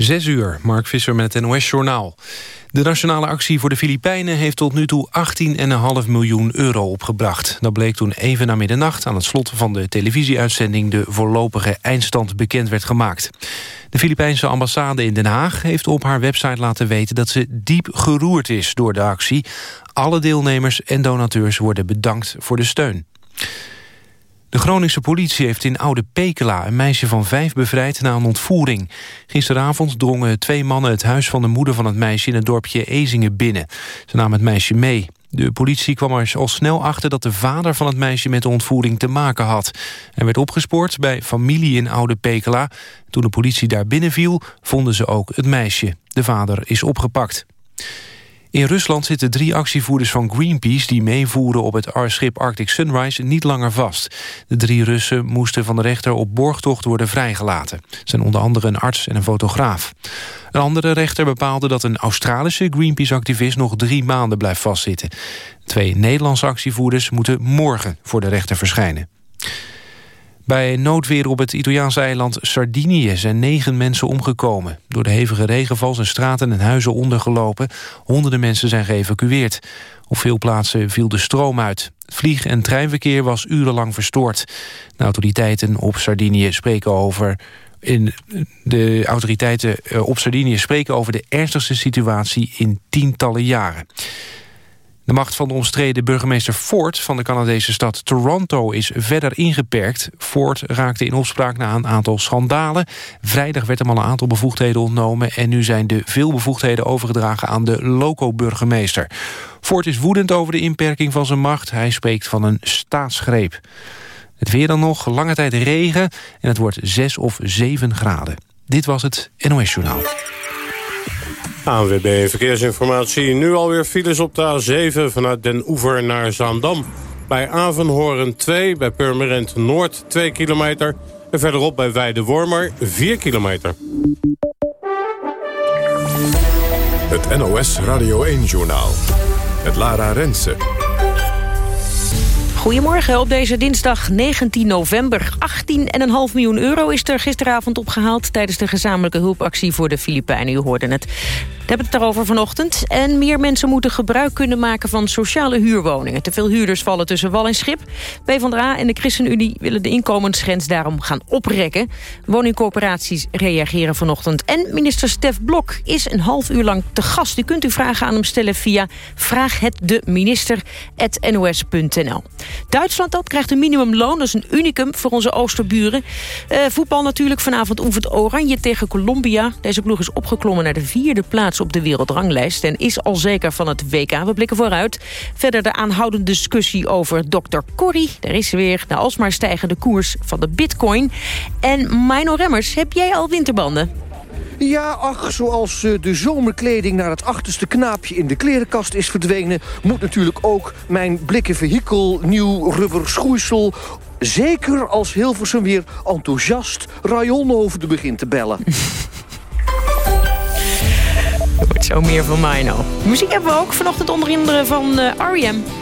Zes uur, Mark Visser met het NOS-journaal. De nationale actie voor de Filipijnen heeft tot nu toe 18,5 miljoen euro opgebracht. Dat bleek toen even na middernacht aan het slot van de televisieuitzending... de voorlopige eindstand bekend werd gemaakt. De Filipijnse ambassade in Den Haag heeft op haar website laten weten... dat ze diep geroerd is door de actie. Alle deelnemers en donateurs worden bedankt voor de steun. De Groningse politie heeft in Oude Pekela een meisje van vijf bevrijd na een ontvoering. Gisteravond drongen twee mannen het huis van de moeder van het meisje in het dorpje Ezingen binnen. Ze namen het meisje mee. De politie kwam er al snel achter dat de vader van het meisje met de ontvoering te maken had. Hij werd opgespoord bij familie in Oude Pekela. Toen de politie daar binnenviel, vonden ze ook het meisje. De vader is opgepakt. In Rusland zitten drie actievoerders van Greenpeace... die meevoeren op het schip Arctic Sunrise niet langer vast. De drie Russen moesten van de rechter op borgtocht worden vrijgelaten. Zijn onder andere een arts en een fotograaf. Een andere rechter bepaalde dat een Australische Greenpeace-activist... nog drie maanden blijft vastzitten. Twee Nederlandse actievoerders moeten morgen voor de rechter verschijnen. Bij noodweer op het Italiaanse eiland Sardinië zijn negen mensen omgekomen. Door de hevige regenval zijn straten en huizen ondergelopen. Honderden mensen zijn geëvacueerd. Op veel plaatsen viel de stroom uit. Vlieg- en treinverkeer was urenlang verstoord. De autoriteiten op Sardinië spreken over... In de autoriteiten eh, op Sardinië spreken over de ernstigste situatie in tientallen jaren. De macht van de omstreden burgemeester Ford van de Canadese stad Toronto is verder ingeperkt. Ford raakte in opspraak na een aantal schandalen. Vrijdag werd hem al een aantal bevoegdheden ontnomen... en nu zijn de veel bevoegdheden overgedragen aan de loco-burgemeester. Ford is woedend over de inperking van zijn macht. Hij spreekt van een staatsgreep. Het weer dan nog, lange tijd regen en het wordt 6 of 7 graden. Dit was het NOS Journaal. ANWB Verkeersinformatie. Nu alweer files op de A7 vanuit Den Oever naar Zaandam. Bij Avenhoorn 2, bij Purmerend Noord 2 kilometer. En verderop bij Weide-Wormer 4 kilometer. Het NOS Radio 1-journaal. Het Lara Rensen. Goedemorgen, op deze dinsdag 19 november. 18,5 miljoen euro is er gisteravond opgehaald... tijdens de gezamenlijke hulpactie voor de Filipijnen. U hoorde het. We hebben het daarover vanochtend. En meer mensen moeten gebruik kunnen maken van sociale huurwoningen. Te veel huurders vallen tussen wal en schip. PvdA en de ChristenUnie willen de inkomensgrens daarom gaan oprekken. Woningcorporaties reageren vanochtend. En minister Stef Blok is een half uur lang te gast. U kunt uw vragen aan hem stellen via vraaghetdeminister.nos.nl. Duitsland dat krijgt een minimumloon. Dat is een unicum voor onze oosterburen. Uh, voetbal natuurlijk. Vanavond oefent Oranje tegen Colombia. Deze ploeg is opgeklommen naar de vierde plaats op de wereldranglijst... en is al zeker van het WK. We blikken vooruit. Verder de aanhoudende discussie over Dr. Corrie. Daar is weer de alsmaar stijgende koers van de bitcoin. En Mino Remmers, heb jij al winterbanden? Ja, ach, zoals eh, de zomerkleding naar het achterste knaapje in de klerenkast is verdwenen... moet natuurlijk ook mijn blikken vehikel nieuw rubber schoeisel... zeker als Hilversum weer enthousiast Rayonhoofden begint te bellen. Wordt zo meer van Mino. Muziek hebben we ook vanochtend onder andere van uh, R.E.M.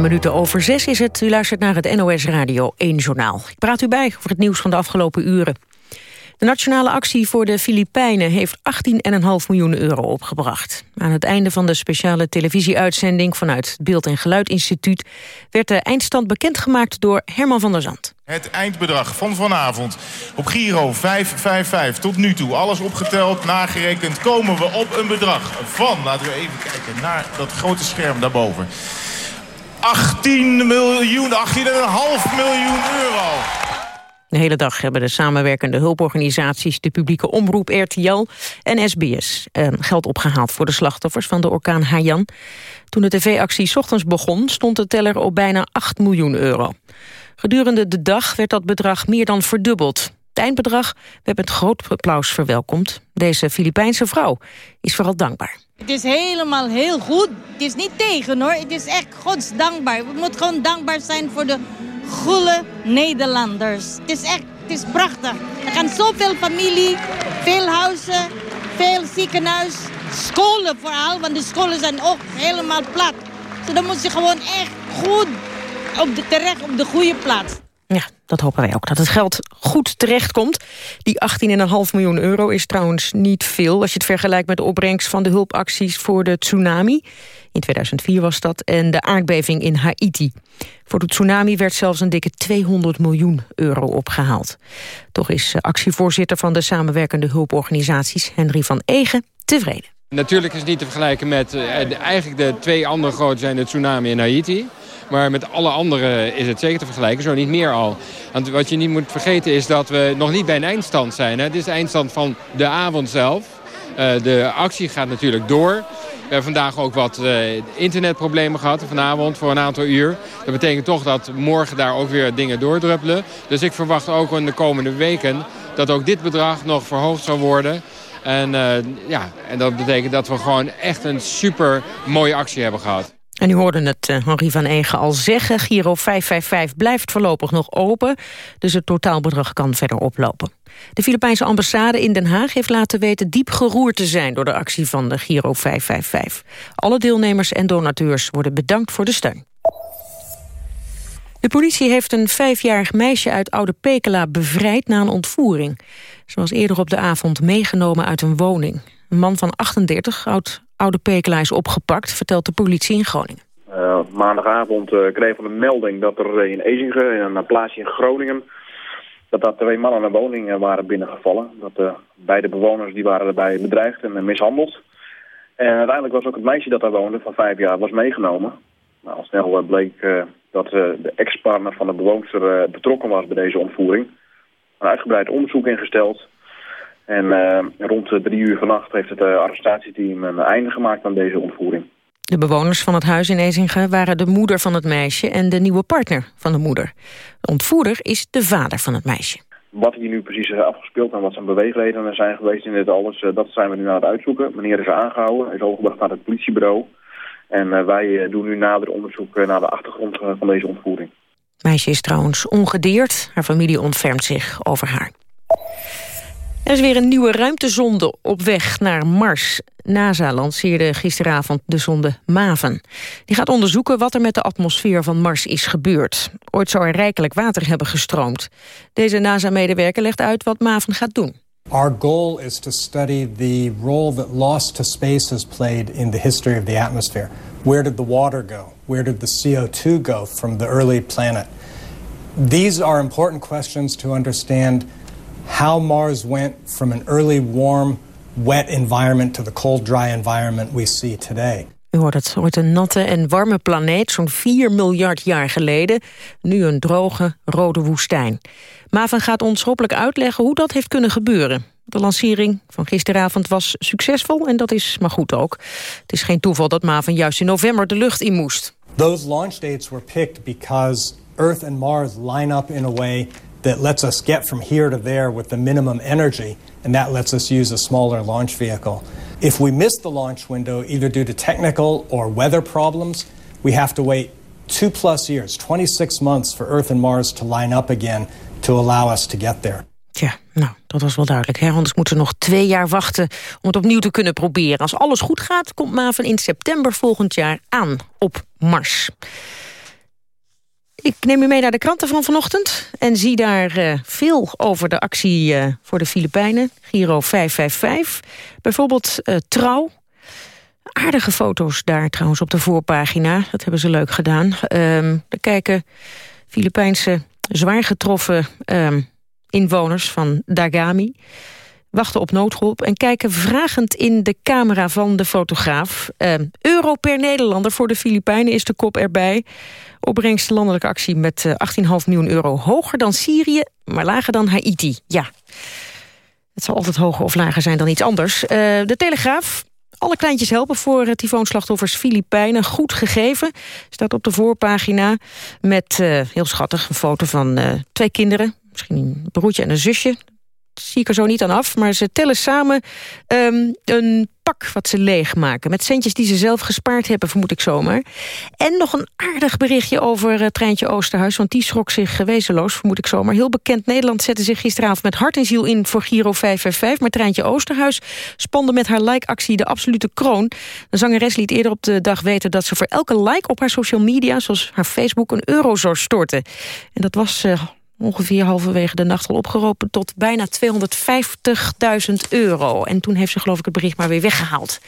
Minuten over zes is het. U luistert naar het NOS Radio 1 Journaal. Ik praat u bij over het nieuws van de afgelopen uren. De nationale actie voor de Filipijnen heeft 18,5 miljoen euro opgebracht. Aan het einde van de speciale televisieuitzending vanuit het Beeld- en Geluidinstituut... werd de eindstand bekendgemaakt door Herman van der Zand. Het eindbedrag van vanavond op Giro 555 tot nu toe. Alles opgeteld, nagerekend, komen we op een bedrag van... laten we even kijken naar dat grote scherm daarboven. 18 miljoen, 18,5 miljoen euro. De hele dag hebben de samenwerkende hulporganisaties... de publieke omroep RTL en SBS eh, geld opgehaald... voor de slachtoffers van de orkaan Haiyan. Toen de tv-actie ochtends begon, stond de teller op bijna 8 miljoen euro. Gedurende de dag werd dat bedrag meer dan verdubbeld. Het eindbedrag werd met groot applaus verwelkomd. Deze Filipijnse vrouw is vooral dankbaar. Het is helemaal heel goed. Het is niet tegen hoor. Het is echt godsdankbaar. We moeten gewoon dankbaar zijn voor de goede Nederlanders. Het is echt, het is prachtig. Er gaan zoveel familie, veel huizen, veel ziekenhuis, scholen vooral, want de scholen zijn ook helemaal plat. Dus dan moet je gewoon echt goed op de, terecht op de goede plaats. Ja, dat hopen wij ook, dat het geld goed terechtkomt. Die 18,5 miljoen euro is trouwens niet veel... als je het vergelijkt met de opbrengst van de hulpacties voor de tsunami. In 2004 was dat, en de aardbeving in Haiti. Voor de tsunami werd zelfs een dikke 200 miljoen euro opgehaald. Toch is actievoorzitter van de samenwerkende hulporganisaties... Henry van Egen tevreden. Natuurlijk is het niet te vergelijken met... Uh, eigenlijk de twee andere grote zijn de tsunami in Haiti... Maar met alle anderen is het zeker te vergelijken, zo niet meer al. Want wat je niet moet vergeten is dat we nog niet bij een eindstand zijn. Hè. Dit is de eindstand van de avond zelf. Uh, de actie gaat natuurlijk door. We hebben vandaag ook wat internetproblemen gehad vanavond voor een aantal uur. Dat betekent toch dat morgen daar ook weer dingen doordruppelen. Dus ik verwacht ook in de komende weken dat ook dit bedrag nog verhoogd zal worden. En, uh, ja, en dat betekent dat we gewoon echt een super mooie actie hebben gehad. En u hoorde het uh, Henri van Egen al zeggen. Giro 555 blijft voorlopig nog open. Dus het totaalbedrag kan verder oplopen. De Filipijnse ambassade in Den Haag heeft laten weten... diep geroerd te zijn door de actie van de Giro 555. Alle deelnemers en donateurs worden bedankt voor de steun. De politie heeft een vijfjarig meisje uit Oude Pekela bevrijd na een ontvoering. Was eerder op de avond meegenomen uit een woning. Een man van 38, oud Oude Pekela opgepakt, vertelt de politie in Groningen. Uh, maandagavond uh, kregen we een melding dat er in Ezingen, in een plaatsje in Groningen, dat daar twee mannen naar woning uh, waren binnengevallen. Dat beide bewoners die waren erbij bedreigd en mishandeld. En uiteindelijk was ook het meisje dat daar woonde van vijf jaar was meegenomen. Nou, al snel bleek dat de ex-partner van de bewoonster betrokken was bij deze ontvoering. Een uitgebreid onderzoek ingesteld. En uh, rond drie uur vannacht heeft het uh, arrestatieteam een einde gemaakt aan deze ontvoering. De bewoners van het huis in Ezinge waren de moeder van het meisje en de nieuwe partner van de moeder. De ontvoerder is de vader van het meisje. Wat hier nu precies is afgespeeld en wat zijn beweegredenen zijn geweest in dit alles, uh, dat zijn we nu aan het uitzoeken. Meneer is aangehouden, is overgebracht naar het politiebureau. En wij doen nu nader onderzoek naar de achtergrond van deze ontvoering. Meisje is trouwens ongedeerd. Haar familie ontfermt zich over haar. Er is weer een nieuwe ruimtezonde op weg naar Mars. NASA lanceerde gisteravond de zonde MAVEN. Die gaat onderzoeken wat er met de atmosfeer van Mars is gebeurd. Ooit zou er rijkelijk water hebben gestroomd. Deze NASA-medewerker legt uit wat MAVEN gaat doen. Our goal is to study the role that lost to space has played in the history of the atmosphere. Where did the water go? Where did the CO2 go from the early planet? These are important questions to understand how Mars went from an early warm, wet environment to the cold, dry environment we see today. U hoort het, ooit een natte en warme planeet, zo'n 4 miljard jaar geleden. Nu een droge, rode woestijn. Maven gaat ons hopelijk uitleggen hoe dat heeft kunnen gebeuren. De lancering van gisteravond was succesvol en dat is maar goed ook. Het is geen toeval dat Maven juist in november de lucht in moest. Those launch dates were picked because Earth and Mars line up in a way that lets us get from here to there with the minimum energy, and that lets us use a smaller launch vehicle. If we miss the launch window, either due to technical or weather problems, we have to wait two plus years, 26 months, for Earth and Mars to line up again to allow us to get there. Tja, nou, dat was wel duidelijk. Hè? Anders moeten we nog twee jaar wachten om het opnieuw te kunnen proberen. Als alles goed gaat, komt Maven in september volgend jaar aan op Mars. Ik neem u mee naar de kranten van vanochtend... en zie daar uh, veel over de actie uh, voor de Filipijnen. Giro 555. Bijvoorbeeld uh, Trouw. Aardige foto's daar trouwens op de voorpagina. Dat hebben ze leuk gedaan. Um, er kijken Filipijnse zwaar getroffen um, inwoners van Dagami wachten op noodhulp en kijken vragend in de camera van de fotograaf. Uh, euro per Nederlander voor de Filipijnen is de kop erbij. Opbrengst landelijke actie met uh, 18,5 miljoen euro. Hoger dan Syrië, maar lager dan Haiti. Ja, het zal altijd hoger of lager zijn dan iets anders. Uh, de Telegraaf, alle kleintjes helpen voor uh, tyfoonslachtoffers Filipijnen. Goed gegeven, staat op de voorpagina met, heel schattig, een foto van twee kinderen. Misschien een broertje en een zusje zie ik er zo niet aan af. Maar ze tellen samen um, een pak wat ze leegmaken. Met centjes die ze zelf gespaard hebben, vermoed ik zomaar. En nog een aardig berichtje over Treintje Oosterhuis. Want die schrok zich wezenloos, vermoed ik zomaar. Heel bekend Nederland zette zich gisteravond met hart en ziel in voor Giro 555. Maar Treintje Oosterhuis spande met haar like-actie de absolute kroon. De zangeres liet eerder op de dag weten dat ze voor elke like op haar social media... zoals haar Facebook een euro zou storten. En dat was... Uh, ongeveer halverwege de nacht al opgeropen tot bijna 250.000 euro. En toen heeft ze geloof ik het bericht maar weer weggehaald.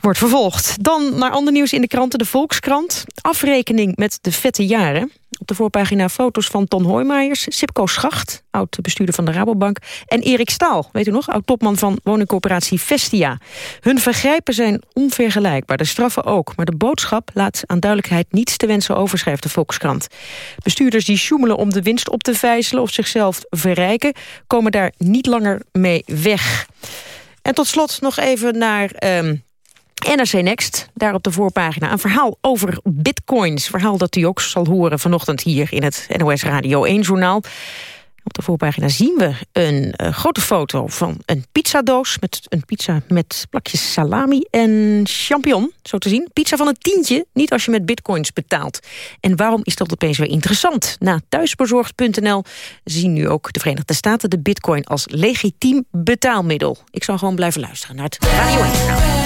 Wordt vervolgd. Dan naar ander nieuws in de kranten, de Volkskrant. Afrekening met de vette jaren. De voorpagina foto's van Ton Hoijmaijers, Sipko Schacht, oud-bestuurder van de Rabobank... en Erik Staal, weet u nog, oud-topman van woningcorporatie Vestia. Hun vergrijpen zijn onvergelijkbaar, de straffen ook. Maar de boodschap laat aan duidelijkheid niets te wensen over, schrijft de Volkskrant. Bestuurders die sjoemelen om de winst op te vijzelen of zichzelf verrijken... komen daar niet langer mee weg. En tot slot nog even naar... Um, NRC Next, daar op de voorpagina een verhaal over bitcoins. Verhaal dat u ook zal horen vanochtend hier in het NOS Radio 1-journaal. Op de voorpagina zien we een uh, grote foto van een pizzadoos... met een pizza met plakjes salami en champignon, zo te zien. Pizza van een tientje, niet als je met bitcoins betaalt. En waarom is dat opeens weer interessant? Na thuisbezorgd.nl zien nu ook de Verenigde Staten... de bitcoin als legitiem betaalmiddel. Ik zal gewoon blijven luisteren naar het Radio 1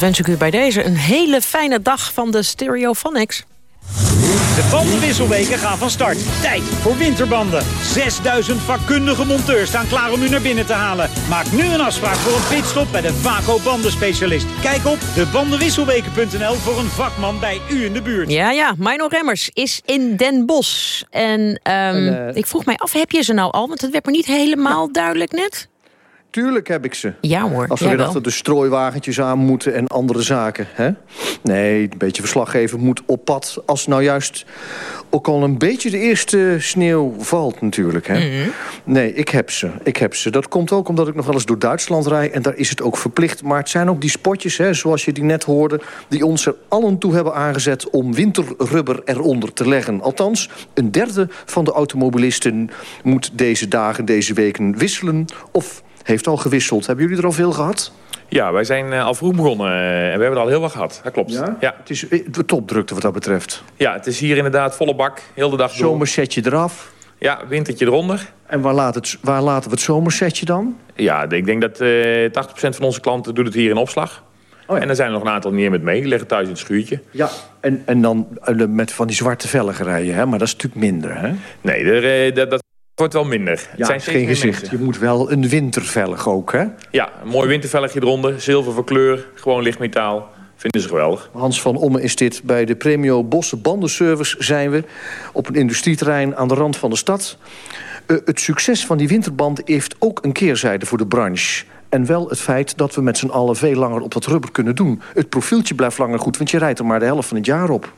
dat wens ik u bij deze. Een hele fijne dag van de Stereophonics. De bandenwisselweken gaan van start. Tijd voor winterbanden. 6000 vakkundige monteurs staan klaar om u naar binnen te halen. Maak nu een afspraak voor een pitstop bij de Vaco bandenspecialist. Kijk op debandenwisselweken.nl voor een vakman bij u in de buurt. Ja, ja, Mino Remmers is in Den Bosch. En, ehm, eh, ik vroeg mij af, heb je ze nou al? Want het werd me niet helemaal duidelijk net. Tuurlijk heb ik ze. Ja hoor, Als we weer achter de strooiwagentjes aan moeten en andere zaken. Hè? Nee, een beetje verslaggever moet op pad. Als nou juist ook al een beetje de eerste sneeuw valt natuurlijk. Hè? Mhm. Nee, ik heb ze. Ik heb ze. Dat komt ook omdat ik nog wel eens door Duitsland rijd. En daar is het ook verplicht. Maar het zijn ook die spotjes, hè, zoals je die net hoorde... die ons er allen toe hebben aangezet om winterrubber eronder te leggen. Althans, een derde van de automobilisten moet deze dagen, deze weken wisselen... of heeft al gewisseld. Hebben jullie er al veel gehad? Ja, wij zijn eh, al vroeg begonnen eh, en we hebben er al heel wat gehad. Dat klopt. Ja? Ja, Het is eh, de topdrukte wat dat betreft. ja het is hier inderdaad volle bak, heel de dag door. Zomersetje eraf. Ja, wintertje eronder. En waar, laat het, waar laten we het zomersetje dan? Ja, ik denk dat eh 80% van onze klanten doet het hier in opslag. Oh ja. En er zijn er nog een aantal niet meer met mee. Die liggen thuis in het schuurtje. Ja, en, en dan met van die zwarte velgen rijden, hè? maar dat is natuurlijk minder. Hè? Nee, er, dat, dat wordt wel minder. Het zijn geen gezicht. mensen. Je moet wel een wintervelg ook, hè? Ja, een mooi wintervelletje eronder. Zilver voor kleur, gewoon licht metaal. Vinden ze geweldig. Hans van Omme is dit. Bij de Premio Bossen Bandenservice zijn we op een industrieterrein aan de rand van de stad. Eh, het succes van die winterband heeft ook een keerzijde voor de branche. En wel het feit dat we met z'n allen veel langer op dat rubber kunnen doen. Het profieltje blijft langer goed, want je rijdt er maar de helft van het jaar op.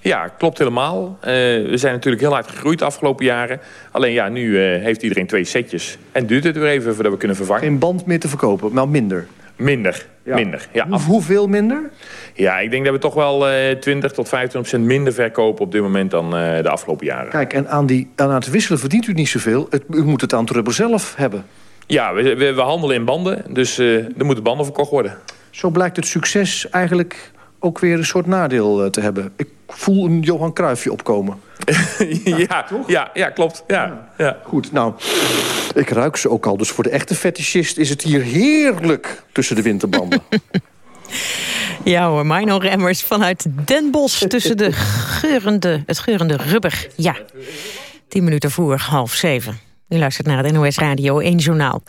Ja, klopt helemaal. Eh, we zijn natuurlijk heel hard gegroeid de afgelopen jaren. Alleen ja, nu eh, heeft iedereen twee setjes. En duurt het weer even voordat we kunnen vervangen. Geen band meer te verkopen, maar minder. Minder, Ja. minder. Ja, Hoe- hoeveel minder? ja, ik denk dat we toch wel eh 20 tot 25 procent minder verkopen op dit moment dan de afgelopen jaren. Kijk, en aan, die, aan het wisselen verdient u niet zoveel. Het, u moet het aan het rubber zelf hebben. Ja, we, we, we handelen in banden, dus er moeten banden verkocht worden. Zo blijkt het succes eigenlijk ook weer een soort nadeel eh, te hebben. Ik voel een Johan Cruijffje opkomen. ja, ja, ja, klopt. Ja, ja. Goed, nou, ik ruik ze ook al. Dus voor de echte fetischist is het hier heerlijk tussen de winterbanden. Ja hoor, Mino Remmers vanuit Den Bosch tussen de geurende, het geurende rubber. Ja, tien minuten voor half zeven. U luistert naar het NOS Radio 1 Journaal.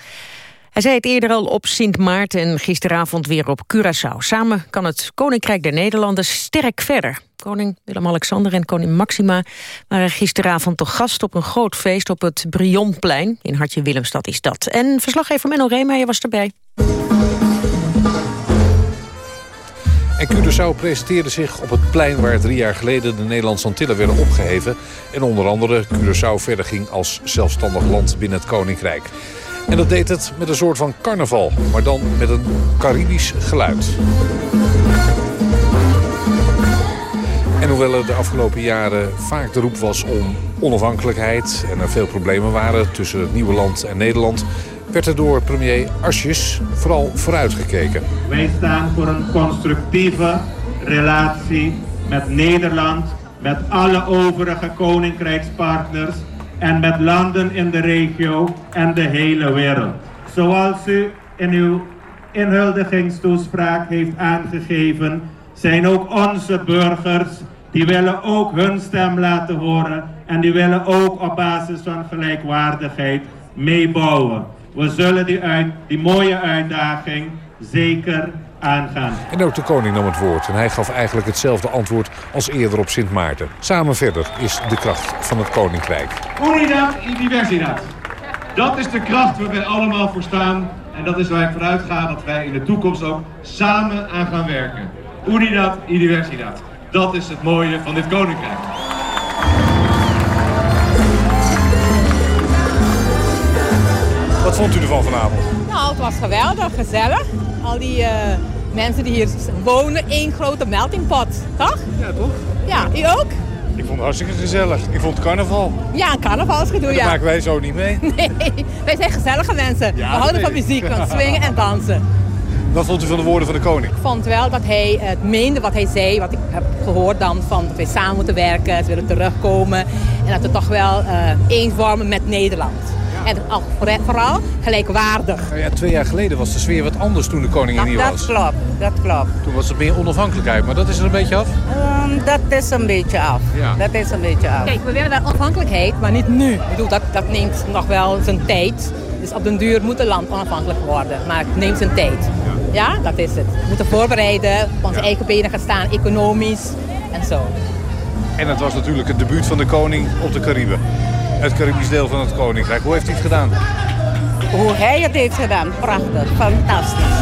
Hij zei het eerder al op Sint Maarten en gisteravond weer op Curaçao. Samen kan het Koninkrijk der Nederlanden sterk verder. Koning Willem-Alexander en koningin Maxima waren gisteravond te gast op een groot feest op het Brionplein. In Hartje Willemstad is dat. En verslaggever Menno Reemeijer was erbij. En Curaçao presenteerde zich op het plein waar drie jaar geleden de Nederlandse Antillen werden opgeheven. En onder andere Curaçao verder ging als zelfstandig land binnen het Koninkrijk. En dat deed het met een soort van carnaval, maar dan met een Caribisch geluid. En hoewel er de afgelopen jaren vaak de roep was om onafhankelijkheid... en er veel problemen waren tussen het nieuwe land en Nederland... werd er door premier Asjes vooral vooruitgekeken. Wij staan voor een constructieve relatie met Nederland, met alle overige koninkrijkspartners en met landen in de regio en de hele wereld. Zoals u in uw inhuldigingstoespraak heeft aangegeven, zijn ook onze burgers die willen ook hun stem laten horen en die willen ook op basis van gelijkwaardigheid meebouwen. We zullen die, die mooie uitdaging zeker aangaan. En ook de koning nam het woord en hij gaf eigenlijk hetzelfde antwoord als eerder op Sint Maarten. Samen verder is de kracht van het koninkrijk. Unidad y diversidad. Dat is de kracht waar wij allemaal voor staan. En dat is waar ik vanuit ga dat wij in de toekomst ook samen aan gaan werken. Unidad y diversidad. Dat is het mooie van dit koninkrijk. Wat vond u ervan vanavond? Nou, het was geweldig, gezellig. Al die eh, mensen die hier wonen, één grote meltingpot, toch? Ja, toch? Ja, u ook? Ik vond het hartstikke gezellig. Ik vond het carnaval. Ja, een carnavalsgedoe, Dat ja. maken wij zo niet mee. Nee, wij zijn gezellige mensen. We houden van muziek, van swingen en dansen. Wat vond u van de woorden van de koning? Ik vond wel dat hij het meende wat hij zei, wat ik heb gehoord dan, van dat wij samen moeten werken, ze willen terugkomen. En dat we toch wel eh eens vormen met Nederland. En al- voor- vooral gelijkwaardig. Nou ja, twee jaar geleden was de sfeer wat anders toen de koning er Dat, niet dat was. klopt, dat klopt. Toen was het meer onafhankelijkheid, maar dat is er een beetje af. Ehm, dat is een beetje af. Ja. Dat is een beetje af. Kijk, we willen wel onafhankelijkheid, maar niet nu. Ik bedoel, dat, dat neemt nog wel zijn tijd. Dus op den duur moet het land onafhankelijk worden. Maar het neemt zijn tijd. Ja, dat is het. We moeten voorbereiden, op onze eigen benen gaan staan, economisch en zo. En het was natuurlijk het debuut van de koning op de Cariben. Het Caribisch deel van het koninkrijk. Hoe heeft hij het gedaan? Hoe hij het heeft gedaan, prachtig, fantastisch.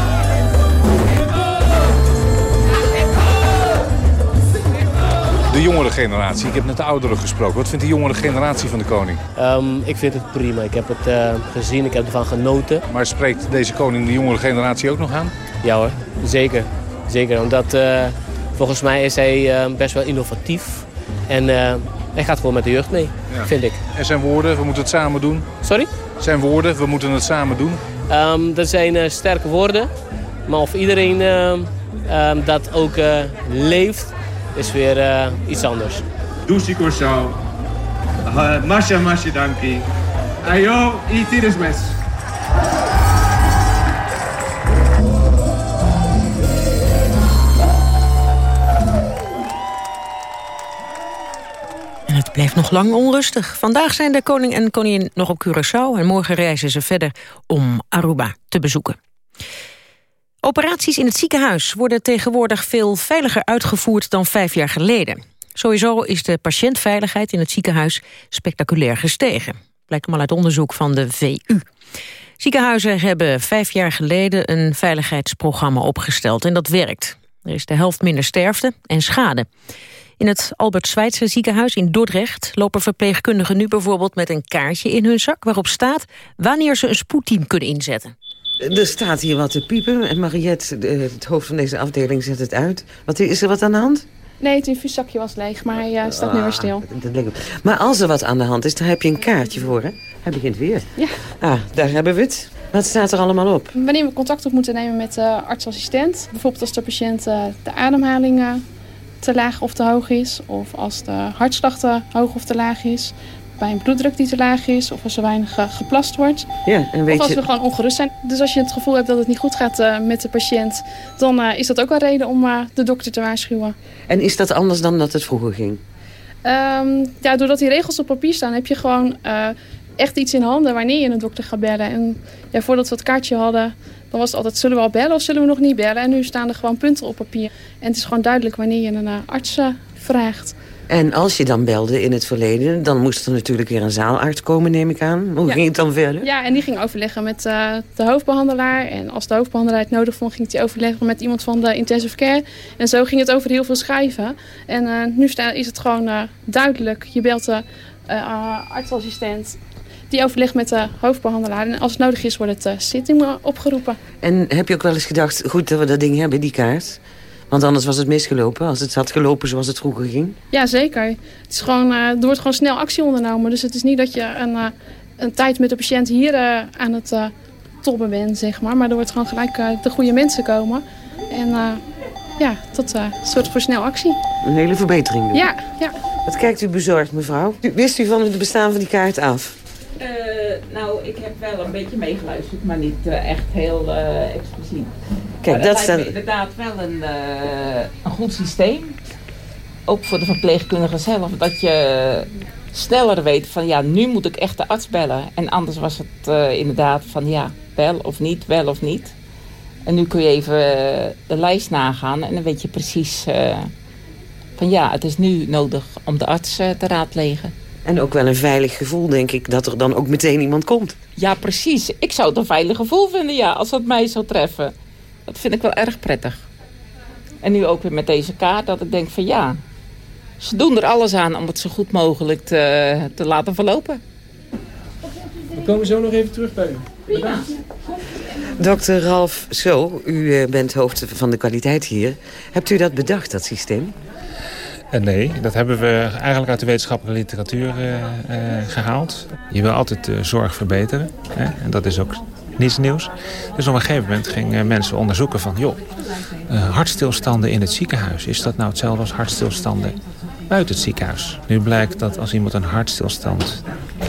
De jongere generatie. Ik heb net de ouderen gesproken. Wat vindt de jongere generatie van de koning? Ehm, ik vind het prima. Ik heb het eh, gezien, ik heb ervan genoten. Maar spreekt deze koning de jongere generatie ook nog aan? Ja hoor, zeker. Zeker, omdat eh, volgens mij is hij eh, best wel innovatief. En eh, hij gaat gewoon met de jeugd mee, Ja. vind ik. En zijn woorden, we moeten het samen doen. Sorry? Zijn woorden, we moeten het samen doen. Ehm, dat zijn eh, sterke woorden. Maar of iedereen ehm, ehm, dat ook eh, leeft, is weer eh, iets anders. Dusi Korsau. Uh, Masha Masha Danki. Ayo, itiris mes. Blijft nog lang onrustig. Vandaag zijn de koning en koningin nog op Curaçao... en morgen reizen ze verder om Aruba te bezoeken. Operaties in het ziekenhuis worden tegenwoordig veel veiliger uitgevoerd dan vijf jaar geleden. Sowieso is de patiëntveiligheid in het ziekenhuis spectaculair gestegen. Blijkt allemaal uit onderzoek van de VU. Ziekenhuizen hebben vijf jaar geleden een veiligheidsprogramma opgesteld en dat werkt. Er is de helft minder sterfte en schade. In het Albert Schweitzer ziekenhuis in Dordrecht lopen verpleegkundigen nu bijvoorbeeld met een kaartje in hun zak waarop staat wanneer ze een spoedteam kunnen inzetten. Er staat hier wat te piepen en Mariette, de- het hoofd van deze afdeling, zet het uit. Wat, is er wat aan de hand? Nee, het infuuszakje was leeg, maar hij eh, staat nu weer stil. Ah, dat lijkt me- Maar als er wat aan de hand is, dan heb je een kaartje voor, hè? Hij begint weer. Ja. Ah, daar hebben we het. Wat staat er allemaal op? Wanneer we contact op moeten nemen met de artsassistent, bijvoorbeeld als de patiënt eh, de ademhaling eh, te laag of te hoog is, of als de hartslag te hoog of te laag is, bij een bloeddruk die te laag is, of als er weinig eh, geplast wordt. Ja, en weet of als je... we gewoon ongerust zijn. Dus als je het gevoel hebt dat het niet goed gaat eh, met de patiënt, dan eh, is dat ook een reden om eh, de dokter te waarschuwen. En is dat anders dan dat het vroeger ging? Ehm, ja, doordat die regels op papier staan, heb je gewoon echt iets in handen wanneer je een dokter gaat bellen. En ja, voordat we het kaartje hadden, dan was het altijd, zullen we al bellen of zullen we nog niet bellen? En nu staan er gewoon punten op papier. En het is gewoon duidelijk wanneer je een arts vraagt. En als je dan belde in het verleden, dan moest er natuurlijk weer een zaalarts komen, neem ik aan. Hoe Ja. ging het dan verder? Ja, en die ging overleggen met eh, de hoofdbehandelaar. En als de hoofdbehandelaar het nodig vond, ging hij overleggen met iemand van de intensive care. En zo ging het over heel veel schrijven. En eh, nu is het gewoon eh, duidelijk. Je belt de artsassistent. Die overlegt met de hoofdbehandelaar. En als het nodig is, wordt het zitting eh, opgeroepen. En heb je ook wel eens gedacht, goed dat we dat ding hebben, die kaart? Want anders was het misgelopen, als het had gelopen zoals het vroeger ging. Ja, zeker. Het is gewoon, eh, er wordt gewoon snel actie ondernomen. Dus het is niet dat je een, eh, een tijd met de patiënt hier aan het tobben bent, zeg maar. Maar er wordt gewoon gelijk de goede mensen komen. En ja, dat eh soort voor snel actie. Een hele verbetering dus. Ja, ja. Wat kijkt u bezorgd, mevrouw? Wist u van het bestaan van die kaart af? Eh, nou, ik heb wel een beetje meegeluisterd, maar niet eh, echt heel eh, expliciet. Kijk, dat me inderdaad wel een, een goed systeem. Ook voor de verpleegkundige zelf. Dat je sneller weet van ja, nu moet ik echt de arts bellen. En anders was het inderdaad van ja, wel of niet, wel of niet. En nu kun je even de lijst nagaan en dan weet je precies van ja, het is nu nodig om de arts te raadplegen. En ook wel een veilig gevoel, denk ik, dat er dan ook meteen iemand komt. Ja, precies. Ik zou het een veilig gevoel vinden, ja, als dat mij zou treffen. Dat vind ik wel erg prettig. En nu ook weer met deze kaart, dat ik denk van ja... ze doen er alles aan om het zo goed mogelijk te, te laten verlopen. We komen zo nog even terug bij u. Bedankt. Dokter Ralf Zo, u eh, bent hoofd van de kwaliteit hier. Hebt u dat bedacht, dat systeem? Eh, nee, dat hebben we eigenlijk uit de wetenschappelijke literatuur eh, eh, gehaald. Je wil altijd de zorg verbeteren. Hè? En dat is ook niets nieuws. Dus op een gegeven moment gingen mensen onderzoeken van... joh, hartstilstanden in het ziekenhuis... is dat nou hetzelfde als hartstilstanden buiten het ziekenhuis? Nu blijkt dat als iemand een hartstilstand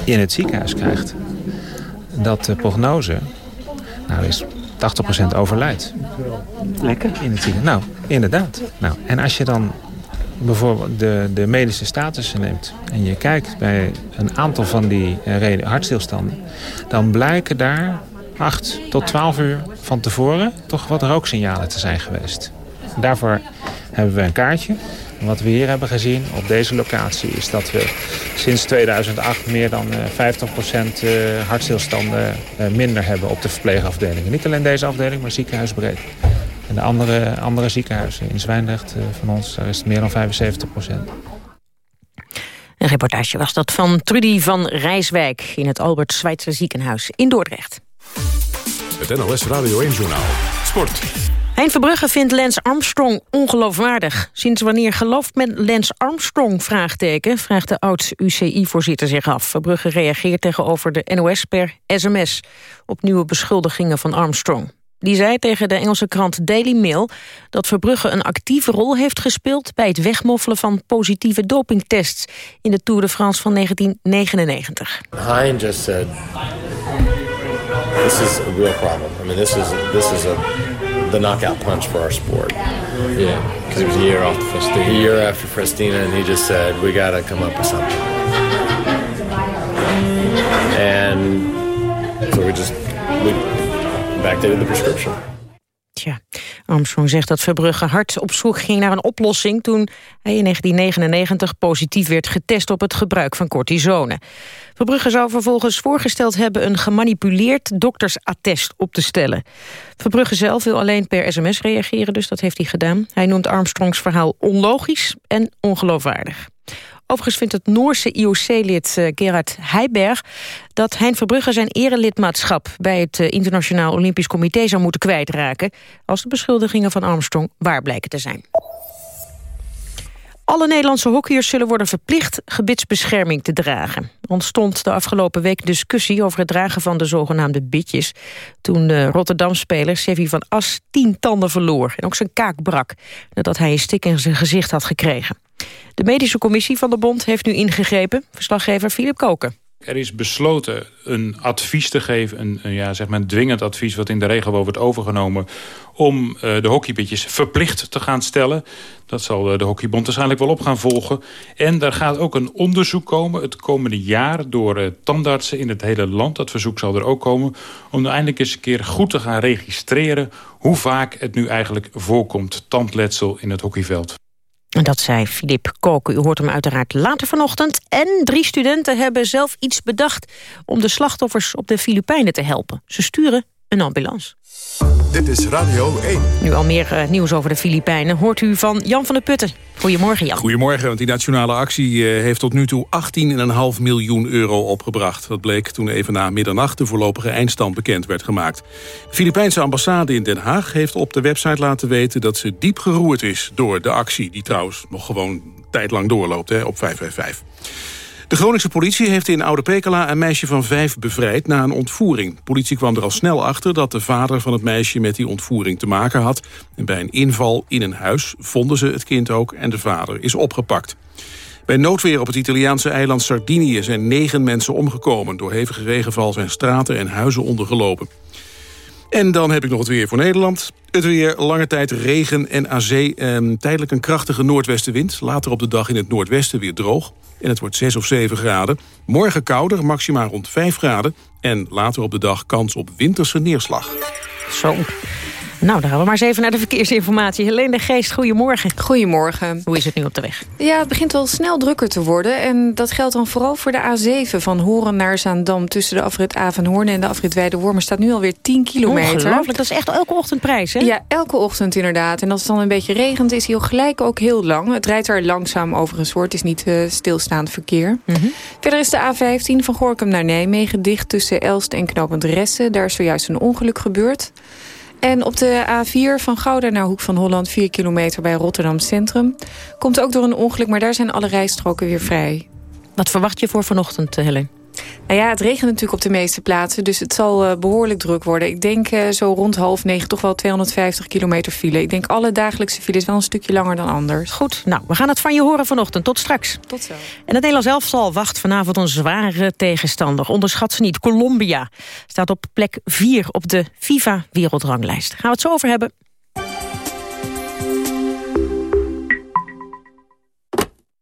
in het ziekenhuis krijgt... dat de prognose nou is 80% overlijdt. Lekker. In het ziekenhuis. Nou, inderdaad. Nou, en als je dan bijvoorbeeld de, de medische statussen neemt... en je kijkt bij een aantal van die uh, hartstilstanden... dan blijken daar 8 tot 12 uur van tevoren toch wat rooksignalen te zijn geweest. Daarvoor hebben we een kaartje. Wat we hier hebben gezien op deze locatie is dat we sinds 2008 meer dan 50% uh, hartstilstanden uh, minder hebben op de verpleegafdelingen. Niet alleen deze afdeling, maar ziekenhuisbreed. En de andere, andere ziekenhuizen in Zwijndrecht uh, van ons, daar is het meer dan 75%. Een reportage was dat van Trudy van Rijswijk in het Albert Schweitzer ziekenhuis in Dordrecht. Het NOS Radio 1-journaal. Sport. Hein Verbrugge vindt Lance Armstrong ongeloofwaardig. Sinds wanneer gelooft men Lance Armstrong? Vraagteken, vraagt de oud-UCI-voorzitter zich af. Verbrugge reageert tegenover de NOS per sms... op nieuwe beschuldigingen van Armstrong. Die zei tegen de Engelse krant Daily Mail... dat Verbrugge een actieve rol heeft gespeeld... bij het wegmoffelen van positieve dopingtests... in de Tour de France van 1999. Hein just said... This is a real problem. I mean, this is, this is a the knockout punch for our sport. Yeah, because it was a year after Festina. A year after Festina, and he just said, we got to come up with something. And so we just backdated the prescription. Armstrong zegt dat Verbrugge hard op zoek ging naar een oplossing... toen hij in 1999 positief werd getest op het gebruik van cortisone. Verbrugge zou vervolgens voorgesteld hebben... een gemanipuleerd doktersattest op te stellen. Verbrugge zelf wil alleen per sms reageren, dus dat heeft hij gedaan. Hij noemt Armstrongs verhaal onlogisch en ongeloofwaardig. Overigens vindt het Noorse IOC-lid uh, Gerard Heiberg... dat Hein Verbrugge zijn erelidmaatschap... bij het uh, Internationaal Olympisch Comité zou moeten kwijtraken... als de beschuldigingen van Armstrong waar blijken te zijn. Alle Nederlandse hockeyers zullen worden verplicht gebitsbescherming te dragen. Er ontstond de afgelopen week discussie over het dragen van de zogenaamde bitjes... toen de Rotterdam-speler Sevi van As tien tanden verloor... en ook zijn kaak brak nadat hij een stik in zijn gezicht had gekregen. De medische commissie van de bond heeft nu ingegrepen. Verslaggever Filip Koken. Er is besloten een advies te geven, een, ja, zeg maar een dwingend advies... wat in de regelbouw wordt overgenomen... om uh, de hockeypitjes verplicht te gaan stellen. Dat zal de hockeybond waarschijnlijk wel op gaan volgen. En daar gaat ook een onderzoek komen het komende jaar... door uh, tandartsen in het hele land. Dat verzoek zal er ook komen. Om nu eindelijk eens een keer goed te gaan registreren... hoe vaak het nu eigenlijk voorkomt, tandletsel in het hockeyveld. Dat zei Filip Koken. U hoort hem uiteraard later vanochtend. En drie studenten hebben zelf iets bedacht... om de slachtoffers op de Filipijnen te helpen. Ze sturen een ambulance. Dit is Radio 1. Nu al meer uh, nieuws over de Filipijnen hoort u van Jan van der Putten. Goedemorgen Jan. Goedemorgen, want die nationale actie uh, heeft tot nu toe 18,5 miljoen euro opgebracht. Dat bleek toen even na middernacht de voorlopige eindstand bekend werd gemaakt. De Filipijnse ambassade in Den Haag heeft op de website laten weten... dat ze diep geroerd is door de actie, die trouwens nog gewoon tijdlang doorloopt hè, op 555. De Groningse politie heeft in Oude Pekela een meisje van vijf bevrijd na een ontvoering. Politie kwam er al snel achter dat de vader van het meisje met die ontvoering te maken had. Bij een inval in een huis vonden ze het kind ook en de vader is opgepakt. Bij noodweer op het Italiaanse eiland Sardinië zijn negen mensen omgekomen. Door hevige regenval zijn straten en huizen ondergelopen. En dan heb ik nog het weer voor Nederland. Het weer, lange tijd regen en aan zee eh, tijdelijk een krachtige noordwestenwind. Later op de dag in het noordwesten weer droog. En het wordt 6 of 7 graden. Morgen kouder, maximaal rond 5 graden. En later op de dag kans op winterse neerslag. Zo. Nou, dan gaan we maar eens even naar de verkeersinformatie. Helene de Geest, goedemorgen. Goedemorgen. Hoe is het nu op de weg? Ja, het begint wel snel drukker te worden. En dat geldt dan vooral voor de A7 van Horen naar Zaandam... tussen de afrit Avenhoorn en de afrit Weidewormen... staat nu alweer 10 kilometer. Ongelooflijk, dat is echt elke ochtend prijs, hè? Ja, elke ochtend inderdaad. En als het dan een beetje regent, is hij ook gelijk ook heel lang. Het rijdt er langzaam overigens, hoor. Het is niet uh, stilstaand verkeer. Mhm. Verder is de A15 van Gorkum naar Nijmegen dicht tussen Elst en Knopend Ressen. Daar is zojuist een ongeluk gebeurd. En op de A4 van Gouda naar Hoek van Holland... 4 kilometer bij Rotterdam Centrum. Komt ook door een ongeluk, maar daar zijn alle rijstroken weer vrij. Wat verwacht je voor vanochtend, Helen? Nou ja, het regent natuurlijk op de meeste plaatsen, dus het zal uh, behoorlijk druk worden. Ik denk uh, zo rond half negen toch wel 250 kilometer file. Ik denk alle dagelijkse files wel een stukje langer dan anders. Goed, nou, we gaan het van je horen vanochtend. Tot straks. Tot zo. En het Nederlands elftal wacht vanavond een zware tegenstander. Onderschat ze niet. Colombia staat op plek 4 op de FIFA-wereldranglijst. Gaan we het zo over hebben.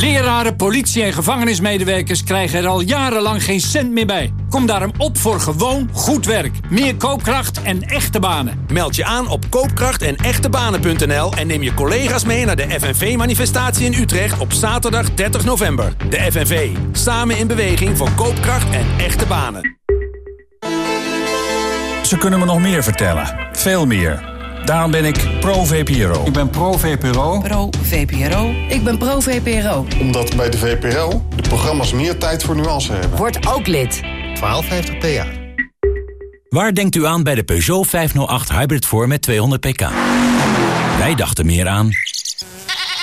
Leraren, politie en gevangenismedewerkers krijgen er al jarenlang geen cent meer bij. Kom daarom op voor gewoon goed werk. Meer koopkracht en echte banen. Meld je aan op koopkracht en echtebanen.nl en neem je collega's mee naar de FNV-manifestatie in Utrecht op zaterdag 30 november. De FNV, samen in beweging voor koopkracht en echte banen. Ze kunnen me nog meer vertellen. Veel meer. Daarom ben ik pro-VPRO. Ik ben pro-VPRO. Pro-VPRO. Ik ben pro-VPRO. Omdat bij de VPRO de programma's meer tijd voor nuance hebben. Word ook lid. 1250 PA. Waar denkt u aan bij de Peugeot 508 Hybrid voor met 200 pk? Wij dachten meer aan...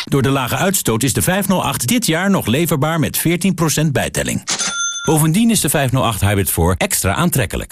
Door de lage uitstoot is de 508 dit jaar nog leverbaar met 14% bijtelling. Bovendien is de 508 Hybrid voor extra aantrekkelijk.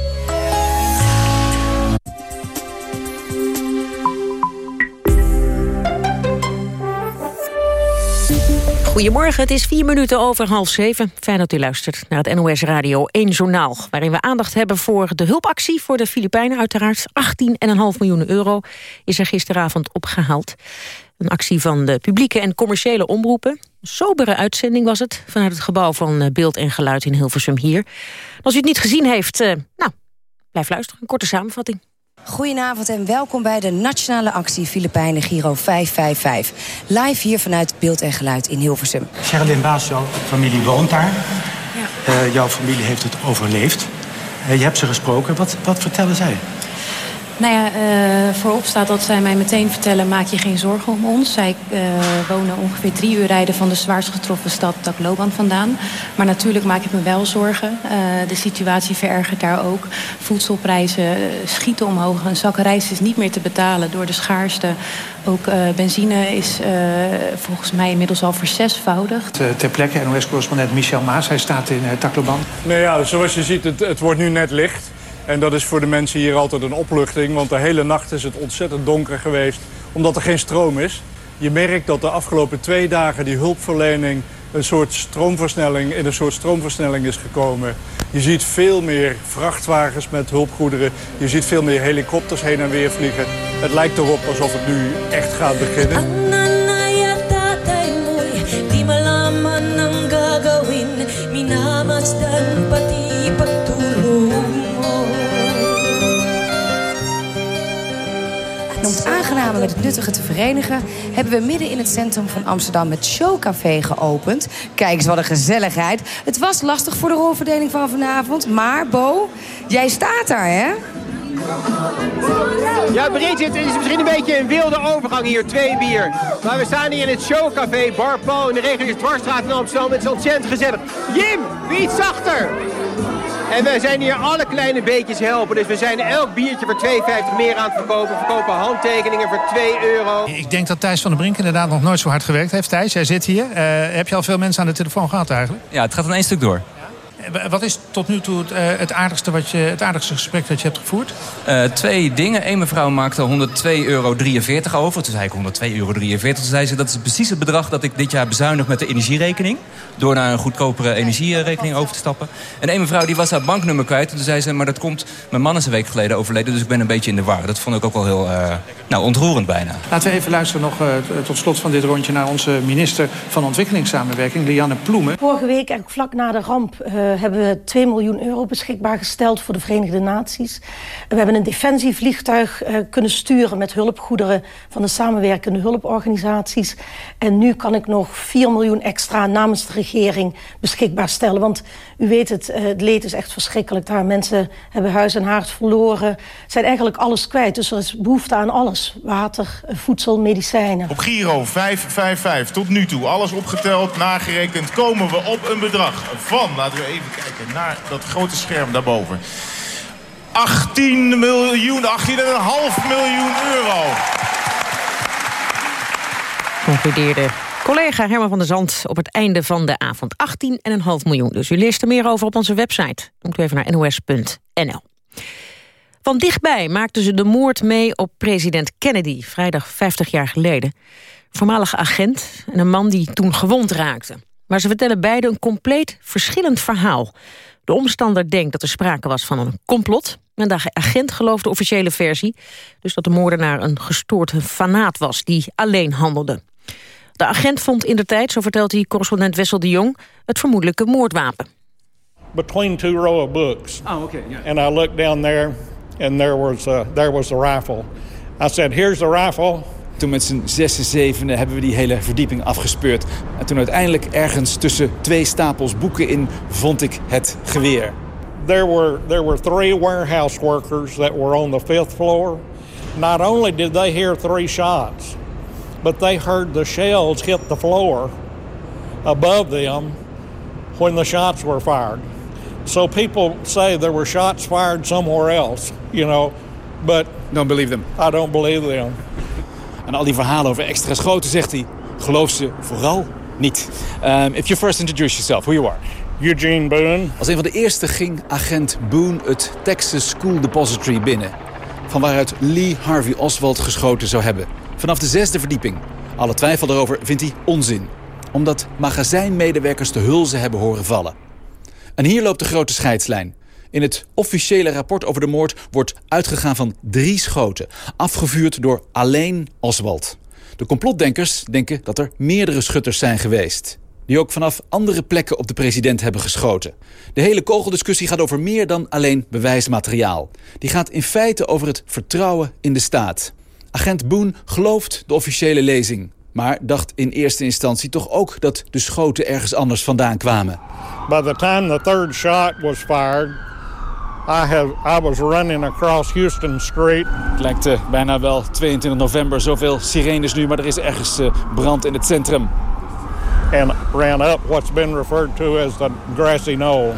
Goedemorgen, het is vier minuten over half zeven. Fijn dat u luistert naar het NOS Radio 1 Journaal... waarin we aandacht hebben voor de hulpactie voor de Filipijnen uiteraard. 18,5 miljoen euro is er gisteravond opgehaald. Een actie van de publieke en commerciële omroepen. Een sobere uitzending was het vanuit het gebouw van eh, Beeld en Geluid in Hilversum hier. Als u het niet gezien heeft, eh, nou, blijf luisteren. Een korte samenvatting. Goedenavond en welkom bij de Nationale Actie Filipijnen Giro 555. Live hier vanuit Beeld en Geluid in Hilversum. Sherilyn Baas, jouw familie woont daar. Ja. Uh, jouw familie heeft het overleefd. Uh, je hebt ze gesproken. Wat, wat vertellen zij? Nou ja, uh, voorop staat dat zij mij meteen vertellen... maak je geen zorgen om ons. Zij uh, wonen ongeveer drie uur rijden van de zwaarst getroffen stad Tacloban vandaan. Maar natuurlijk maak ik me wel zorgen. Uh, de situatie verergert daar ook. Voedselprijzen schieten omhoog. Een zak rijst is niet meer te betalen door de schaarste. Ook benzine is volgens mij inmiddels al verzesvoudigd. Ter plekke NOS-correspondent Michel Maas. Hij staat in Tacloban. Nou ja, zoals je ziet, het, het wordt nu net licht. En dat is voor de mensen hier altijd een opluchting. Want de hele nacht is het ontzettend donker geweest. Omdat er geen stroom is. Je merkt dat de afgelopen twee dagen die hulpverlening een soort stroomversnelling, in een soort stroomversnelling is gekomen. Je ziet veel meer vrachtwagens met hulpgoederen. Je ziet veel meer helikopters heen en weer vliegen. Het lijkt erop alsof het nu echt gaat beginnen. Met het nuttige te verenigen... hebben we midden in het centrum van Amsterdam het Showcafé geopend. Kijk eens wat een gezelligheid. Het was lastig voor de rolverdeling van vanavond. Maar Bo, jij staat daar, hè? Ja, Bridget, het is misschien een beetje een wilde overgang hier, twee bier. Maar we staan hier in het showcafé Bar Paul in de reguliere dwarsstraat in Amsterdam. Het is ontzettend gezellig. Jim, wie iets zachter? En wij zijn hier alle kleine beetjes helpen. Dus we zijn elk biertje voor 2,50 meer aan het verkopen. We verkopen handtekeningen voor 2 euro. Ik denk dat Thijs van der Brink inderdaad nog nooit zo hard gewerkt heeft. Thijs, jij zit hier. Uh, heb je al veel mensen aan de telefoon gehad eigenlijk? Ja, het gaat in één stuk door. Wat is tot nu toe het, uh, het, aardigste, wat je, het aardigste gesprek dat je hebt gevoerd? Uh, twee dingen. Eén mevrouw maakte 102,43 euro over. Toen zei ik 102,43 euro. Toen zei ze dat is precies het bedrag dat ik dit jaar bezuinig met de energierekening. Door naar een goedkopere energierekening over te stappen. En één mevrouw die was haar banknummer kwijt. En toen zei ze, maar dat komt... Mijn man is een week geleden overleden, dus ik ben een beetje in de war. Dat vond ik ook wel heel uh, nou, ontroerend bijna. Laten we even luisteren nog tot slot van dit rondje... naar onze minister van Ontwikkelingssamenwerking, Lianne Ploemen. Vorige week, vlak na de ramp hebben we 2 miljoen euro beschikbaar gesteld voor de Verenigde Naties. We hebben een defensievliegtuig uh, kunnen sturen met hulpgoederen van de samenwerkende hulporganisaties. En nu kan ik nog 4 miljoen extra namens de regering beschikbaar stellen. Want u weet het, uh, het leed is echt verschrikkelijk daar. Mensen hebben huis en haard verloren, zijn eigenlijk alles kwijt. Dus er is behoefte aan alles. Water, voedsel, medicijnen. Op Giro 555 tot nu toe, alles opgeteld, nagerekend, komen we op een bedrag van, laten we even kijken naar dat grote scherm daarboven. 18 miljoen, 18,5 miljoen euro. Concludeerde collega Herman van der Zand op het einde van de avond. 18,5 miljoen. Dus u leest er meer over op onze website. Komt u even naar nos.nl. Van dichtbij maakten ze de moord mee op president Kennedy... vrijdag 50 jaar geleden. Voormalige agent en een man die toen gewond raakte. Maar ze vertellen beide een compleet verschillend verhaal. De omstander denkt dat er sprake was van een complot... en de agent gelooft de officiële versie... dus dat de moordenaar een gestoord fanaat was die alleen handelde. De agent vond in de tijd, zo vertelt hij correspondent Wessel de Jong... het vermoedelijke moordwapen. Between two row of books. Oh, okay, yeah. And I looked down there and there was, uh, there was the rifle. I said, here's the rifle. Toen met z'n zes en zevende hebben we die hele verdieping afgespeurd. En toen uiteindelijk ergens tussen twee stapels boeken in vond ik het geweer. There were, there were three warehouse workers that were on the fifth floor. Not only did they hear three shots, but they heard the shells hit the floor above them when the shots were fired. So people say there were shots fired somewhere else, you know, but... Don't believe them. I don't believe them. En al die verhalen over extra schoten, zegt hij, geloof ze vooral niet. Um, if you first introduce yourself, who you are. Eugene Boone. Als een van de eerste ging agent Boone het Texas School Depository binnen. Van waaruit Lee Harvey Oswald geschoten zou hebben. Vanaf de zesde verdieping. Alle twijfel daarover vindt hij onzin. Omdat magazijnmedewerkers de hulzen hebben horen vallen. En hier loopt de grote scheidslijn. In het officiële rapport over de moord wordt uitgegaan van drie schoten. Afgevuurd door alleen Oswald. De complotdenkers denken dat er meerdere schutters zijn geweest. Die ook vanaf andere plekken op de president hebben geschoten. De hele kogeldiscussie gaat over meer dan alleen bewijsmateriaal. Die gaat in feite over het vertrouwen in de staat. Agent Boone gelooft de officiële lezing. Maar dacht in eerste instantie toch ook dat de schoten ergens anders vandaan kwamen. By the time the third shot was fired, I, have, I was running across Houston Street. Het lijkt uh, bijna wel 22 november, zoveel sirenes nu, maar er is ergens uh, brand in het centrum. And ran up what's been referred to as the grassy knoll.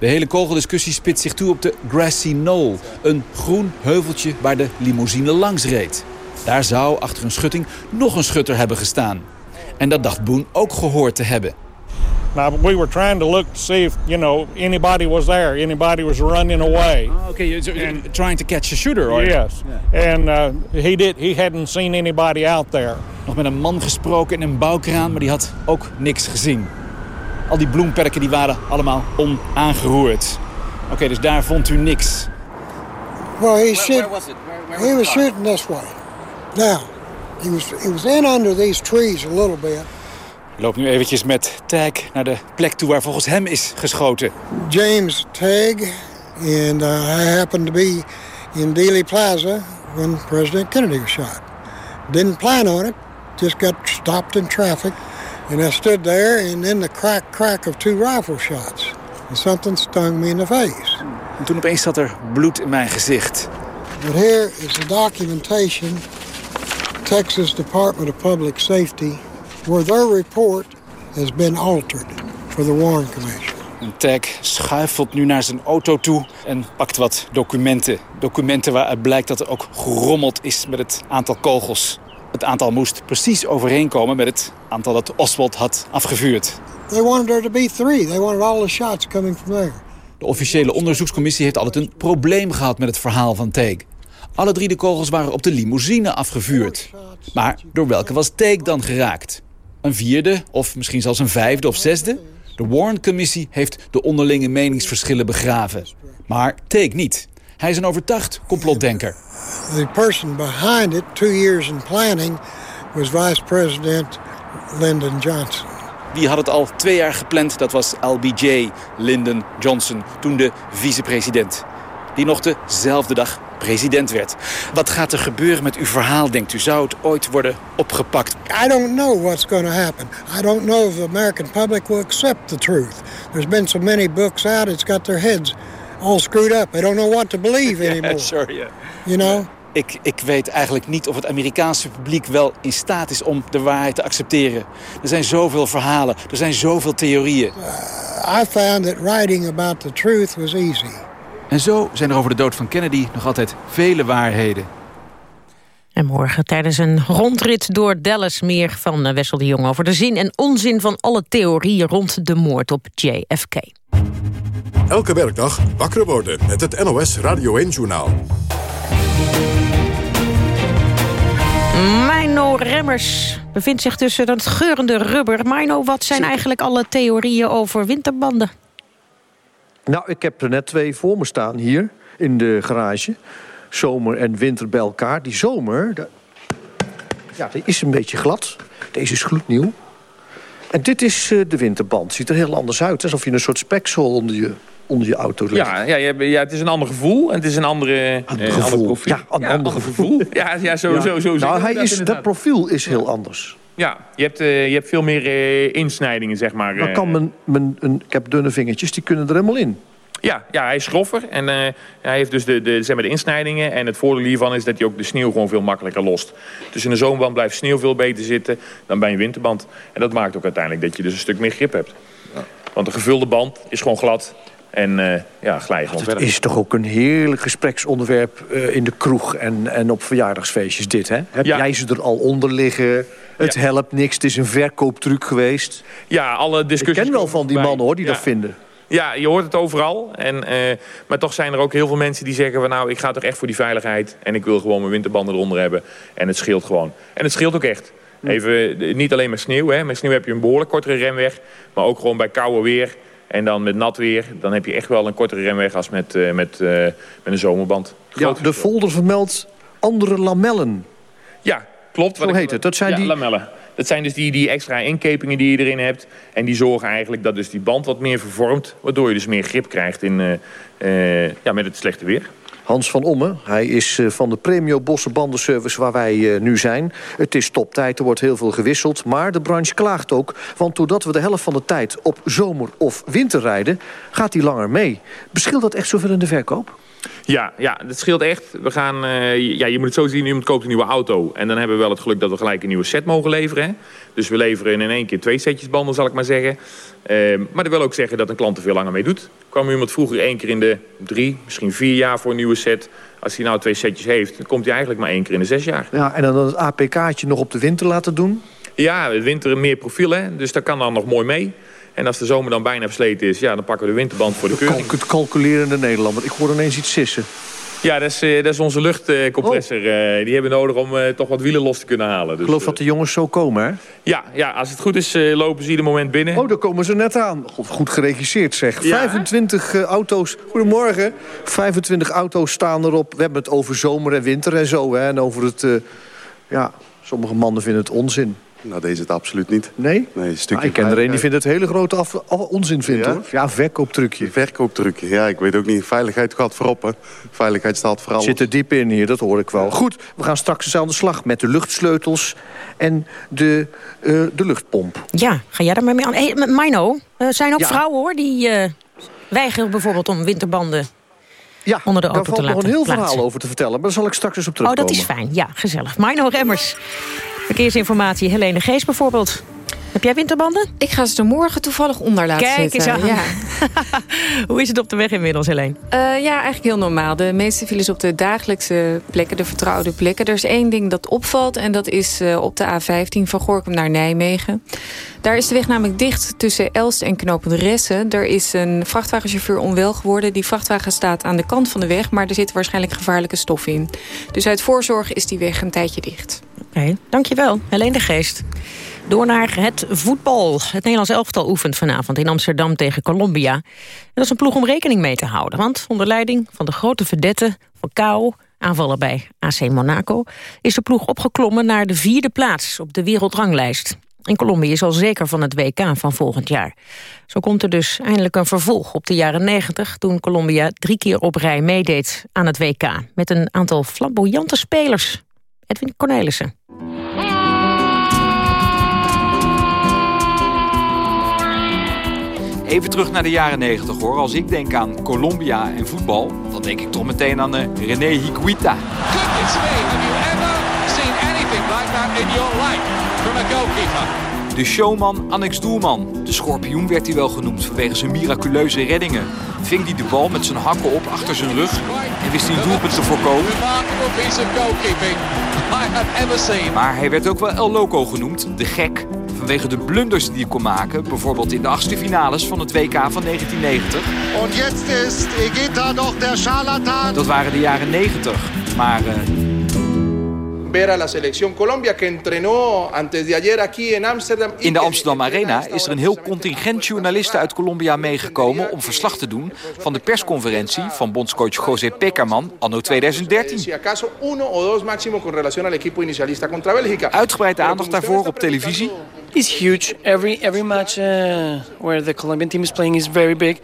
De hele kogeldiscussie spitst zich toe op de Grassy Knoll. Een groen heuveltje waar de limousine langs reed. Daar zou achter een schutting nog een schutter hebben gestaan. En dat dacht Boone ook gehoord te hebben. Now we were trying to look to see if you know anybody was there, anybody was running away. Oh, okay, so and, trying to catch a shooter, or yes, yeah. and uh, he did. He hadn't seen anybody out there. Nog met een man gesproken in een bouwkraan, maar die had ook niks gezien. Al die bloemperken die waren allemaal onaangeroerd. Oké, okay, dus daar vond u niks. Well, he shoot, where, was it? Where, where he was shooting this way. Now, he was he was in under these trees a little bit. Ik loop nu eventjes met Tag naar de plek toe waar volgens hem is geschoten. James Tag, and uh, I happened to be in Dealey Plaza when President Kennedy was shot. Didn't plan on it, just got stopped in traffic. And I stood there and in the crack crack of two rifle shots. And something stung me in the face. En toen opeens zat er bloed in mijn gezicht. But here is the documentation, Texas Department of Public Safety, where their report has been altered for the Warren Commission. En Tag schuifelt nu naar zijn auto toe en pakt wat documenten. Documenten waaruit blijkt dat er ook gerommeld is met het aantal kogels. Het aantal moest precies overeenkomen met het aantal dat Oswald had afgevuurd. They wanted there to be three. They wanted all the shots coming from there. De officiële onderzoekscommissie heeft altijd een probleem gehad met het verhaal van Teek. Alle drie de kogels waren op de limousine afgevuurd. Maar door welke was Teek dan geraakt? Een vierde, of misschien zelfs een vijfde of zesde? De Warren-commissie heeft de onderlinge meningsverschillen begraven. Maar Teek niet. Hij is een overtuigd complotdenker. The person behind it, two years in planning, was Vice President Lyndon Johnson. Wie had het al twee jaar gepland? Dat was LBJ, Lyndon Johnson, toen de vicepresident. Die nog dezelfde dag president werd. Wat gaat er gebeuren met uw verhaal, denkt u? Zou het ooit worden opgepakt? I don't know what's going to happen. I don't know if the American public will accept the truth. There's been so many books out, it's got their heads all screwed up. I don't know what to believe anymore. yeah, sure, yeah. You know? Ik, ik weet eigenlijk niet of het Amerikaanse publiek wel in staat is om de waarheid te accepteren. Er zijn zoveel verhalen, er zijn zoveel theorieën. I found that writing about the truth was easy. En zo zijn er over de dood van Kennedy nog altijd vele waarheden. En morgen tijdens een rondrit door Dallas meer van eh, Wessel de Jong... over de zin en onzin van alle theorieën rond de moord op JFK. Elke werkdag wakker worden met het NOS Radio 1-journaal. Mino Remmers bevindt zich tussen dat geurende rubber. Mino, wat zijn eigenlijk alle theorieën over winterbanden? Nou, ik heb er net twee voor me staan hier in de garage. Zomer en winter bij elkaar. Die zomer, de, ja, die is een beetje glad. Deze is gloednieuw. En dit is uh, de winterband. Ziet er heel anders uit. Alsof je een soort speksel onder je, onder je auto legt. Ja, ja, ja, het is een ander gevoel. En het is een andere, ander uh, gevoel. Ander ja, een ja, ander gevoel. ja, ja, zo, ja. zo, zo. Nou, hij is, dat profiel is heel anders. Ja, je hebt, uh, je hebt veel meer uh, insnijdingen, zeg maar. Dan kan mijn, mijn, een, ik heb dunne vingertjes, die kunnen er helemaal in. Ja, ja, hij is groffer en uh, hij heeft dus de, de, zeg maar de insnijdingen. En het voordeel hiervan is dat hij ook de sneeuw gewoon veel makkelijker lost. Dus in de zomerband blijft sneeuw veel beter zitten dan bij een winterband. En dat maakt ook uiteindelijk dat je dus een stuk meer grip hebt. Ja. Want een gevulde band is gewoon glad en uh, ja, glij gewoon Het verder. is toch ook een heerlijk gespreksonderwerp uh, in de kroeg en, en op verjaardagsfeestjes dit, hè? Heb ja. jij ze er al onder liggen? Het ja. helpt niks, het is een verkooptruc geweest. Ja, alle discussies... Ik ken wel van die mannen, hoor, die dat vinden. Ja, je hoort het overal. En, uh, maar toch zijn er ook heel veel mensen die zeggen... Van, nou, ik ga toch echt voor die veiligheid. En ik wil gewoon mijn winterbanden eronder hebben. En het scheelt gewoon. En het scheelt ook echt. Even, niet alleen met sneeuw. Hè. Met sneeuw heb je een behoorlijk kortere remweg. Maar ook gewoon bij koude weer. En dan met nat weer. Dan heb je echt wel een kortere remweg als met, uh, met, uh, met een zomerband. Groot ja, de folder vermeldt andere lamellen. Ja, klopt. Zo heet het. Dat zijn ja, die... lamellen. Dat zijn dus die, die extra inkepingen die je erin hebt. En die zorgen eigenlijk dat dus die band wat meer vervormt. Waardoor je dus meer grip krijgt in, uh, uh, ja, met het slechte weer. Hans van Omme, hij is uh, van de Premio Bosse Bandenservice waar wij nu zijn. Het is toptijd, er wordt heel veel gewisseld. Maar de branche klaagt ook. Want doordat we de helft van de tijd op zomer- of winter rijden... gaat die langer mee. Bescheelt dat echt zoveel in de verkoop? Ja, ja, dat scheelt echt. We gaan, uh, ja, je moet het zo zien, iemand koopt een nieuwe auto. En dan hebben we wel het geluk dat we gelijk een nieuwe set mogen leveren. Hè? Dus we leveren in één keer twee setjes banden, zal ik maar zeggen. Uh, maar dat wil ook zeggen dat een klant er veel langer mee doet. Kwam iemand vroeger één keer in de drie, misschien vier jaar voor een nieuwe set. Als hij nou twee setjes heeft, dan komt hij eigenlijk maar één keer in de zes jaar. Ja, en dan het APK'tje nog op de winter laten doen? Ja, de winter meer profiel, hè? dus dat kan dan nog mooi mee. En als de zomer dan bijna versleten is, ja, dan pakken we de winterband voor de keuring. Het calculerende Nederlander. Ik hoor ineens iets sissen. Ja, dat is, uh, dat is onze luchtcompressor. Uh, uh, die hebben nodig om uh, toch wat wielen los te kunnen halen. Dus, Ik geloof dat de jongens zo komen, hè? Ja, ja als het goed is, lopen ze ieder moment binnen. Oh, daar komen ze net aan. God, goed geregisseerd, zeg. Ja, 25 auto's. Goedemorgen. 25 auto's staan erop. We hebben het over zomer en winter en zo, hè? En over het... ja, sommige mannen vinden het onzin. Nou, deze het absoluut niet. Nee? Nee, een stukje nou, ik ken er een die vindt het hele grote af, af, onzin vindt, ja? hoor. Ja, verkooptrucje. Verkooptrucje, ja, ik weet ook niet. Veiligheid gaat voorop, hè. Veiligheid staat vooral. Zit er diep in hier, dat hoor ik wel. Ja. Goed, we gaan straks eens aan de slag met de luchtsleutels en de, uh, de luchtpomp. Ja, ga jij daar maar mee aan? Hey, Mino, er zijn ook ja. vrouwen, hoor, die uh, weigeren bijvoorbeeld om winterbanden ja, onder de auto daar valt nog een heel plaatsen. verhaal over te vertellen. Maar daar zal ik straks eens op terugkomen. Oh, dat is fijn. Ja, gezellig. Mino Remmers. Verkeersinformatie, Helene Gees bijvoorbeeld. Heb jij winterbanden? Ik ga ze er morgen toevallig onder laten Kijk zitten. eens aan. Ja. Hoe is het op de weg inmiddels, Helene? Uh, ja, eigenlijk heel normaal. De meeste files op de dagelijkse plekken, de vertrouwde plekken. Er is één ding dat opvalt en dat is uh, op de A15 van Gorkum naar Nijmegen. Daar is de weg namelijk dicht tussen Elst en Knopend Ressen. Er is een vrachtwagenchauffeur onwel geworden. Die vrachtwagen staat aan de kant van de weg, maar er zit waarschijnlijk gevaarlijke stof in. Dus uit voorzorg is die weg een tijdje dicht. Oké, dankjewel. Helene de Geest. Door naar het voetbal. Het Nederlands elftal oefent vanavond in Amsterdam tegen Colombia. En dat is een ploeg om rekening mee te houden. Want onder leiding van de grote verdette van Kou, aanvaller bij AC Monaco... is de ploeg opgeklommen naar de vierde plaats op de wereldranglijst. En Colombia is al zeker van het WK van volgend jaar. Zo komt er dus eindelijk een vervolg op de jaren 90... toen Colombia drie keer op rij meedeed aan het WK... met een aantal flamboyante spelers. Edwin Cornelissen. Even terug naar de jaren 90 hoor. Als ik denk aan Colombia en voetbal, dan denk ik toch meteen aan uh, René Higuita. Goodness me, have you ever seen anything like that in your life from a goalkeeper? De showman Annex Doelman. De schorpioen werd hij wel genoemd vanwege zijn miraculeuze reddingen. Ving hij de bal met zijn hakken op achter zijn rug en wist hij een doelpunt te voorkomen. I have ever seen. Maar hij werd ook wel El Loco genoemd, de gek. Vanwege de blunders die hij kon maken, bijvoorbeeld in de achtste finales van het WK van 1990. En jetzt ist Egeta doch der Scharlatan. Dat waren de jaren 90. Maar uh, ver a la selección Colombia que entrenó antes de ayer aquí en Amsterdam. In de Amsterdam Arena is er een heel contingent journalisten uit Colombia meegekomen om verslag te doen van de persconferentie van bondscoach José Pekerman anno 2013. Si acaso uno o dos máximo con relación al equipo inicialista contra Bélgica. Uitgebreid aandacht daarvoor op televisie. It's huge. Every every match uh, where the Colombian team is playing is very big,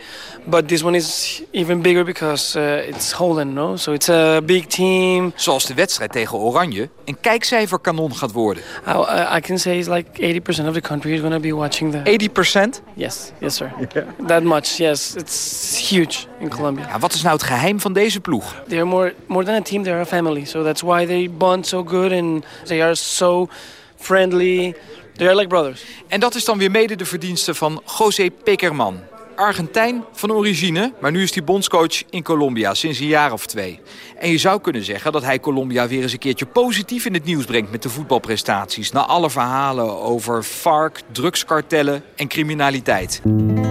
but this one is even bigger because uh, it's Holland, no? So it's a big team. Zoals de wedstrijd tegen Oranje een kijkcijferkanon gaat worden. I, I can say it's like 80% of the country is going to be watching the. 80%? Yes, yes sir. That much, yes. It's huge in Colombia. Ja, wat is nou het geheim van deze ploeg? They're more more than a team. They're a family. So that's why they bond so good and they are so friendly. Are like brothers. En dat is dan weer mede de verdienste van José Pekerman. Argentijn van origine, maar nu is hij bondscoach in Colombia sinds een jaar of twee. En je zou kunnen zeggen dat hij Colombia weer eens een keertje positief in het nieuws brengt met de voetbalprestaties. Na alle verhalen over FARC, drugskartellen en criminaliteit.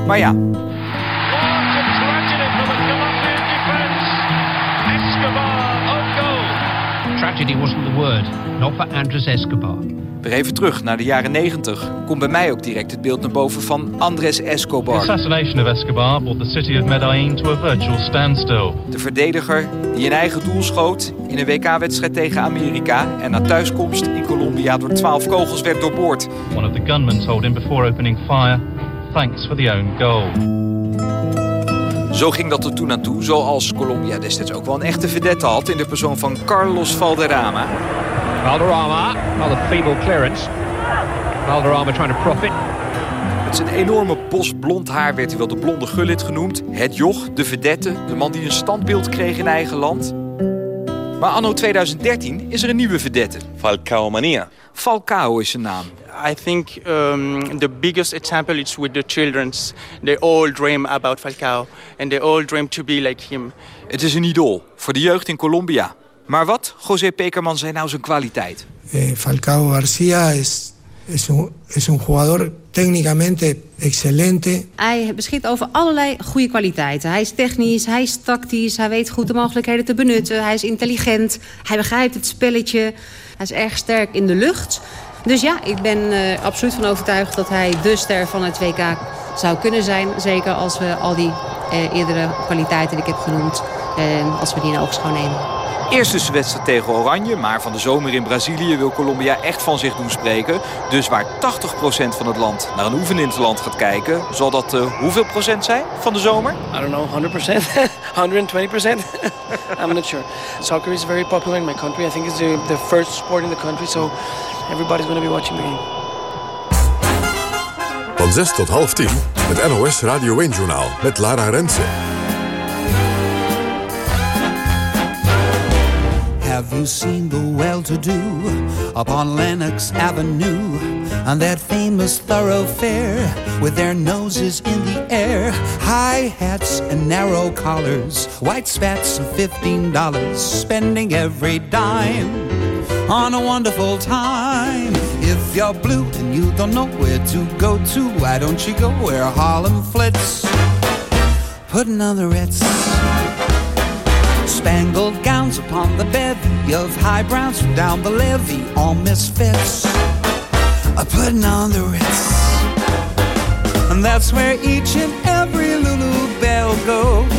Maar ja, Tragedy wasn't the word, not for Andres Escobar. Weer even terug naar de jaren 90. Komt bij mij ook direct het beeld naar boven van Andres Escobar. Assassination of Escobar brought the city of Medellin to a virtual standstill. De verdediger die een eigen doel schoot in een WK-wedstrijd tegen Amerika... en na thuiskomst in Colombia door 12 kogels werd doorboord. One of the gunmen told him before opening fire, thanks for the own goal. Zo ging dat er toen aan toe, zoals Colombia destijds ook wel een echte vedette had... in de persoon van Carlos Valderrama. Valderrama, rather feeble clearance. Valderrama trying to profit. Met zijn enorme bos blond haar werd hij wel de blonde gullit genoemd. Het joch, de vedette, de man die een standbeeld kreeg in eigen land. Maar anno 2013 is er een nieuwe vedette. Falcao Mania. Falcao is zijn naam. I think um, the biggest example is with the children's. They all dream about Falcao. And they all dream to be like him. Het is een idool voor de jeugd in Colombia. Maar wat, José Pekerman, zijn nou zijn kwaliteit? Eh, Falcao García es, es, un, es un jugador técnicamente excelente. Hij beschikt over allerlei goede kwaliteiten. Hij is technisch, hij is tactisch, hij weet goed de mogelijkheden te benutten. Hij is intelligent, hij begrijpt het spelletje. Hij is erg sterk in de lucht. Dus ja, ik ben uh, absoluut van overtuigd dat hij de ster van het WK zou kunnen zijn. Zeker als we al die uh, eerdere kwaliteiten die ik heb genoemd, uh, als we die in oogschouw nemen. Eerste wedstrijd tegen Oranje, maar van de zomer in Brazilië wil Colombia echt van zich doen spreken. Dus waar 80% van het land naar een oefeninterland gaat kijken, zal dat uh, hoeveel procent zijn van de zomer? I don't know, 100%, 120%. I'm not sure. Soccer is very popular in my country. I think it's the, the first sport in the country, so everybody's going to be watching the game. Van 6 tot half 10, het NOS Radio 1-journaal met Lara Rensen. Have you seen the well-to-do upon Lenox Avenue on that famous thoroughfare with their noses in the air, high hats and narrow collars, white spats of fifteen dollars, spending every dime on a wonderful time. If you're blue and you don't know where to go to, why don't you go where Harlem flits? Putting on the Ritz. Spangled gowns upon the bevy of high browns from down the levee, all misfits. A putting on the Ritz. And that's where each and every Lulu Bell goes.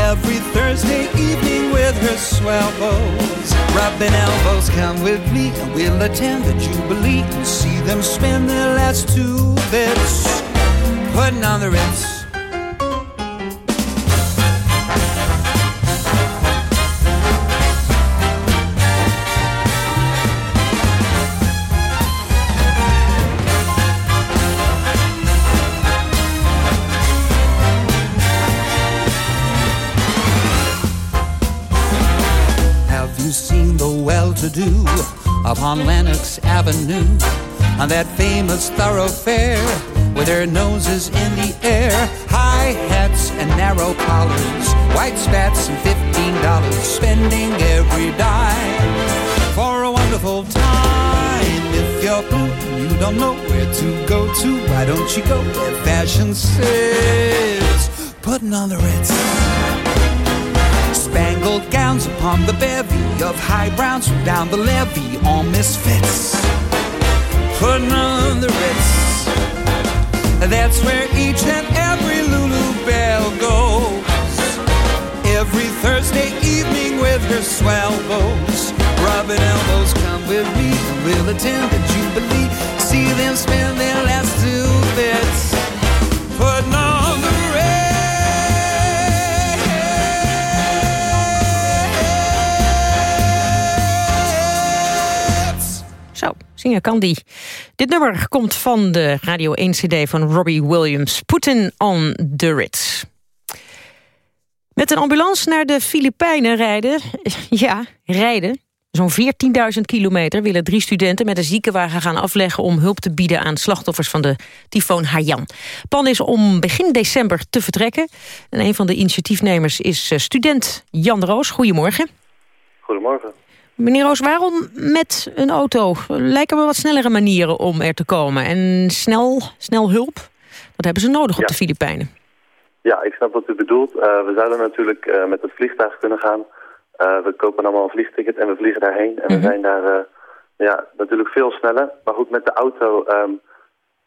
Every Thursday evening with her swell bows. Rubbing elbows, come with me, and we'll attend the Jubilee and see them spend their last two bits putting on the Ritz. Well-to-do upon Lenox Avenue on that famous thoroughfare with their noses in the air, high hats and narrow collars, white spats and fifteen dollars, spending every dime for a wonderful time. If you're blue and you don't know where to go to, why don't you go where fashion says, putting on the Ritz. Spangled gowns upon the bevy of high browns from down the levee, all misfits. Putting on the Ritz. That's where each and every Lulu Bell goes. Every Thursday evening with her swell bows. Rubbing elbows, come with me, and we'll attend the Jubilee. See them spend their last two bits. Putting on the zingen. Dit nummer komt van de Radio 1 CD van Robbie Williams. Putin on the Ritz. Met een ambulance naar de Filipijnen rijden. Ja, rijden. Zo'n 14.000 kilometer willen drie studenten met een ziekenwagen gaan afleggen... om hulp te bieden aan slachtoffers van de tyfoon Haiyan. Plan is om begin december te vertrekken. En een van de initiatiefnemers is eh, student Jan Roos. Goedemorgen. Goedemorgen. Meneer Roos, waarom met een auto? Lijken me wat snellere manieren om er te komen. En snel, snel hulp, dat hebben ze nodig op de Filipijnen. Ja, ik snap wat u bedoelt. Eh, we zouden natuurlijk eh, met het vliegtuig kunnen gaan. Eh, we kopen allemaal een vliegticket en we vliegen daarheen. En we zijn daar ja, natuurlijk veel sneller. Maar goed, met de auto, ehm,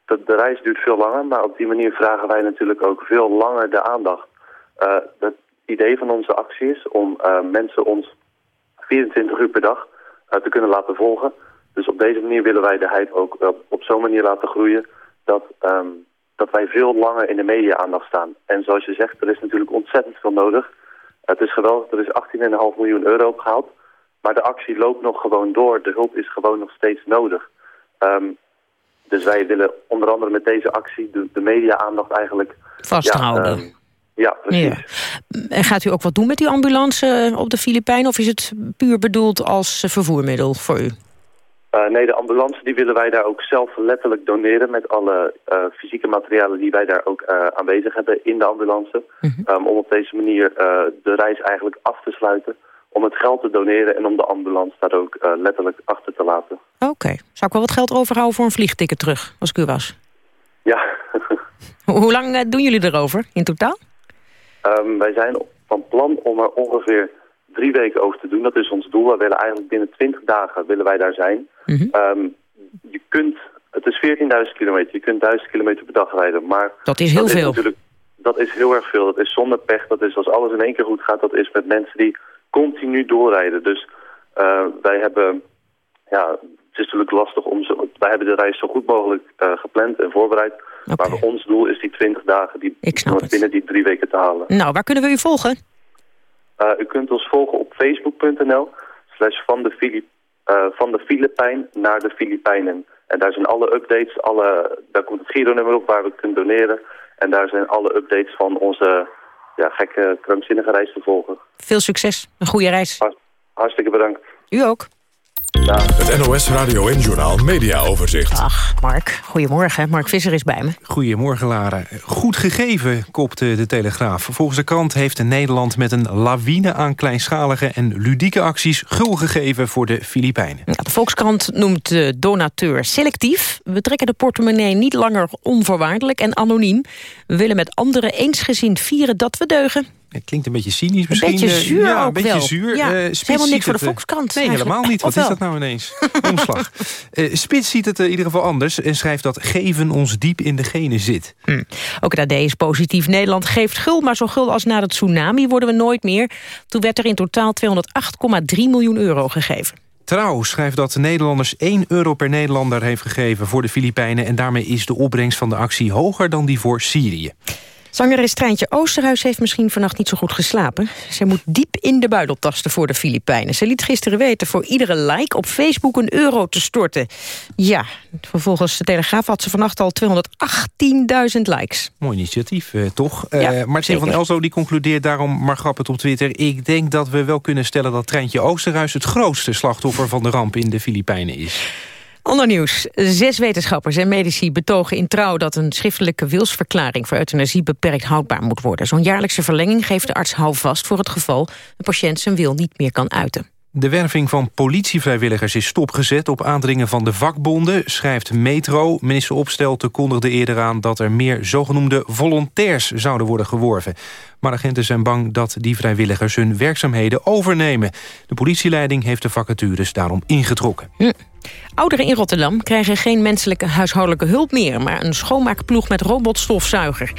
de, de reis duurt veel langer. Maar op die manier vragen wij natuurlijk ook veel langer de aandacht. Het idee van onze actie is om mensen ons 24 uur per dag eh, te kunnen laten volgen. Dus op deze manier willen wij de hype ook op, op zo'n manier laten groeien... dat, ehm, dat wij veel langer in de media-aandacht staan. En zoals je zegt, er is natuurlijk ontzettend veel nodig. Het is geweldig, er is 18,5 miljoen euro opgehaald. Maar de actie loopt nog gewoon door. De hulp is gewoon nog steeds nodig. Ehm, dus wij willen onder andere met deze actie de, de media-aandacht eigenlijk... Vasthouden. Ja, ehm, ja precies. Ja. En gaat u ook wat doen met die ambulance eh, op de Filipijnen... of is het puur bedoeld als eh, vervoermiddel voor u? Eh, nee, de ambulance die willen wij daar ook zelf letterlijk doneren... met alle fysieke materialen die wij daar ook aanwezig hebben in de ambulance. Ehm, om op deze manier de reis eigenlijk af te sluiten. Om het geld te doneren en om de ambulance daar ook letterlijk achter te laten. Oké. Zou ik wel wat geld overhouden voor een vliegticket terug, als ik u was? Ja, Ho- Hoe lang doen jullie erover in totaal? Ehm, wij zijn van plan om er ongeveer drie weken over te doen. Dat is ons doel. We willen eigenlijk binnen 20 dagen willen wij daar zijn. Mhm. Ehm, je kunt, het is 14.000 kilometer. Je kunt 1000 kilometer per dag rijden. Maar Dat is heel veel. natuurlijk, dat is heel erg veel. Dat is zonder pech. Dat is als alles in één keer goed gaat. Dat is met mensen die continu doorrijden. Dus eh, wij hebben, ja, het is natuurlijk lastig om zo, wij hebben de reis zo goed mogelijk eh, gepland en voorbereid. Maar ons doel is die 20 dagen die, om binnen die drie weken te halen. Nou, waar kunnen we u volgen? Uh, u kunt ons volgen op facebook.nl slash van de, Filip, uh, van de Filipijn naar de Filipijnen. En daar zijn alle updates, alle, daar komt het Giro-nummer op waar we kunt doneren. En daar zijn alle updates van onze ja, gekke, krankzinnige reis te volgen. Veel succes, een goede reis. Hartstikke bedankt. U ook. Het NOS Radio en Journaal Media Overzicht. Ach, Mark, goedemorgen. Mark Visser is bij me. Goedemorgen, Lara. Goed gegeven, kopte de Telegraaf. Volgens de krant heeft Nederland met een lawine aan kleinschalige en ludieke acties gul gegeven voor de Filipijnen. Ja, de Volkskrant noemt de donateur selectief. We trekken de portemonnee niet langer onvoorwaardelijk en anoniem. We willen met anderen eensgezind vieren dat we deugen. Het klinkt een beetje cynisch misschien. Een beetje eh, zuur ja, ook een beetje wel. zuur. Ja, Eh, is helemaal niks voor de eh, Volkskrant Nee, eigenlijk. helemaal niet. Wat is dat nou ineens? Omslag. Spits ziet het in ieder geval anders en schrijft dat geven ons diep in de genen zit. Hm. Ook het AD is positief. Nederland geeft gul, maar zo gul als na de tsunami worden we nooit meer. Toen werd er in totaal 208,3 miljoen euro gegeven. Trouw schrijft dat de Nederlanders 1 euro per Nederlander heeft gegeven voor de Filipijnen... en daarmee is de opbrengst van de actie hoger dan die voor Syrië. Zangeres Treintje Oosterhuis heeft misschien vannacht niet zo goed geslapen. Ze moet diep in de buidel tasten voor de Filipijnen. Ze liet gisteren weten voor iedere like op Facebook een euro te storten. Ja, vervolgens de Telegraaf had ze vannacht al 218.000 likes. Mooi initiatief, eh, toch? Ja, Eh Martin van. Elzo die concludeert daarom maar grappig op Twitter... ik denk dat we wel kunnen stellen dat Treintje Oosterhuis... het grootste slachtoffer van de ramp in de Filipijnen is. Ander nieuws. Zes wetenschappers en medici betogen in trouw... dat een schriftelijke wilsverklaring voor euthanasie beperkt houdbaar moet worden. Zo'n jaarlijkse verlenging geeft de arts houvast voor het geval... een patiënt zijn wil niet meer kan uiten. De werving van politievrijwilligers is stopgezet op aandringen van de vakbonden, schrijft Metro. Minister Opstelten kondigde eerder aan dat er meer zogenoemde volontairs zouden worden geworven. Maar agenten zijn bang dat die vrijwilligers hun werkzaamheden overnemen. De politieleiding heeft de vacatures daarom ingetrokken. Hm. Ouderen in Rotterdam krijgen geen menselijke huishoudelijke hulp meer... maar een schoonmaakploeg met robotstofzuiger.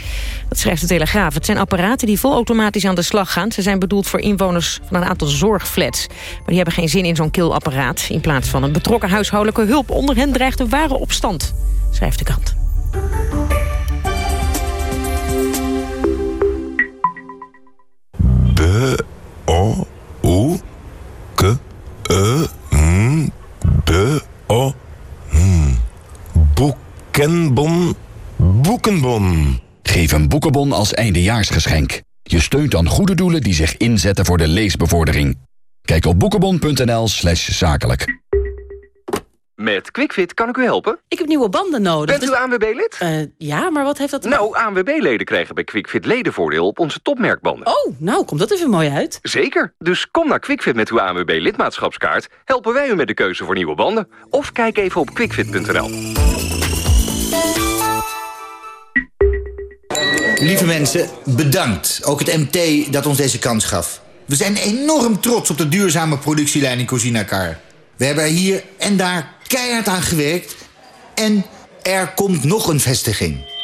Dat schrijft de Telegraaf. Het zijn apparaten die volautomatisch aan de slag gaan. Ze zijn bedoeld voor inwoners van een aantal zorgflats. Maar die hebben geen zin in zo'n killapparaat. In plaats van een betrokken huishoudelijke hulp... onder hen dreigt een ware opstand, schrijft de krant. B, O, U, K, E, N, B, O, N. Boekenbon, boekenbon. Geef een boekenbon als eindejaarsgeschenk. Je steunt dan goede doelen die zich inzetten voor de leesbevordering. Kijk op boekenbon.nl slash zakelijk. Met QuickFit kan ik u helpen? Ik heb nieuwe banden nodig. Bent u ANWB-lid? ja, maar wat heeft dat... Nou, ANWB-leden krijgen bij QuickFit ledenvoordeel op onze topmerkbanden. Oh, nou, komt dat even mooi uit. Zeker. Dus kom naar QuickFit met uw ANWB-lidmaatschapskaart. Helpen wij u met de keuze voor nieuwe banden. Of kijk even op quickfit.nl. Lieve mensen, bedankt. Ook het MT dat ons deze kans gaf. We zijn enorm trots op de duurzame productielijn in Cozinacar. We hebben er hier en daar keihard aan gewerkt. En er komt nog een vestiging.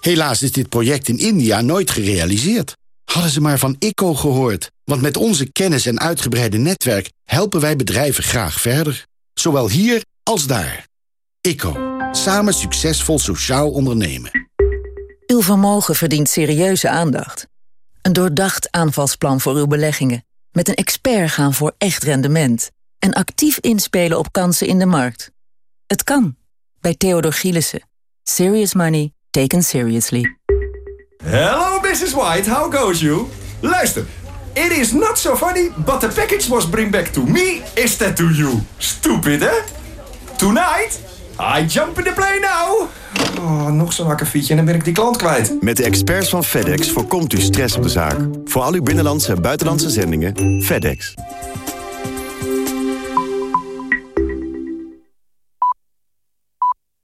Helaas is dit project in India nooit gerealiseerd. Hadden ze maar van ICO gehoord. Want met onze kennis en uitgebreide netwerk... helpen wij bedrijven graag verder. Zowel hier als daar. ICO. Samen succesvol sociaal ondernemen. Uw vermogen verdient serieuze aandacht. Een doordacht aanvalsplan voor uw beleggingen. Met een expert gaan voor echt rendement. En actief inspelen op kansen in de markt. Het kan. Bij Theodor Gielissen. Serious money taken seriously. Hello, Mrs. White. How goes you? Luister. It is not so funny, but the package was bring back to me instead to you. Stupid, hè? Tonight, I jump in the plane now. Oh, nog zo'n akkefietje en dan ben ik die klant kwijt. Met de experts van FedEx voorkomt u stress op de zaak. Voor al uw binnenlandse en buitenlandse zendingen, FedEx.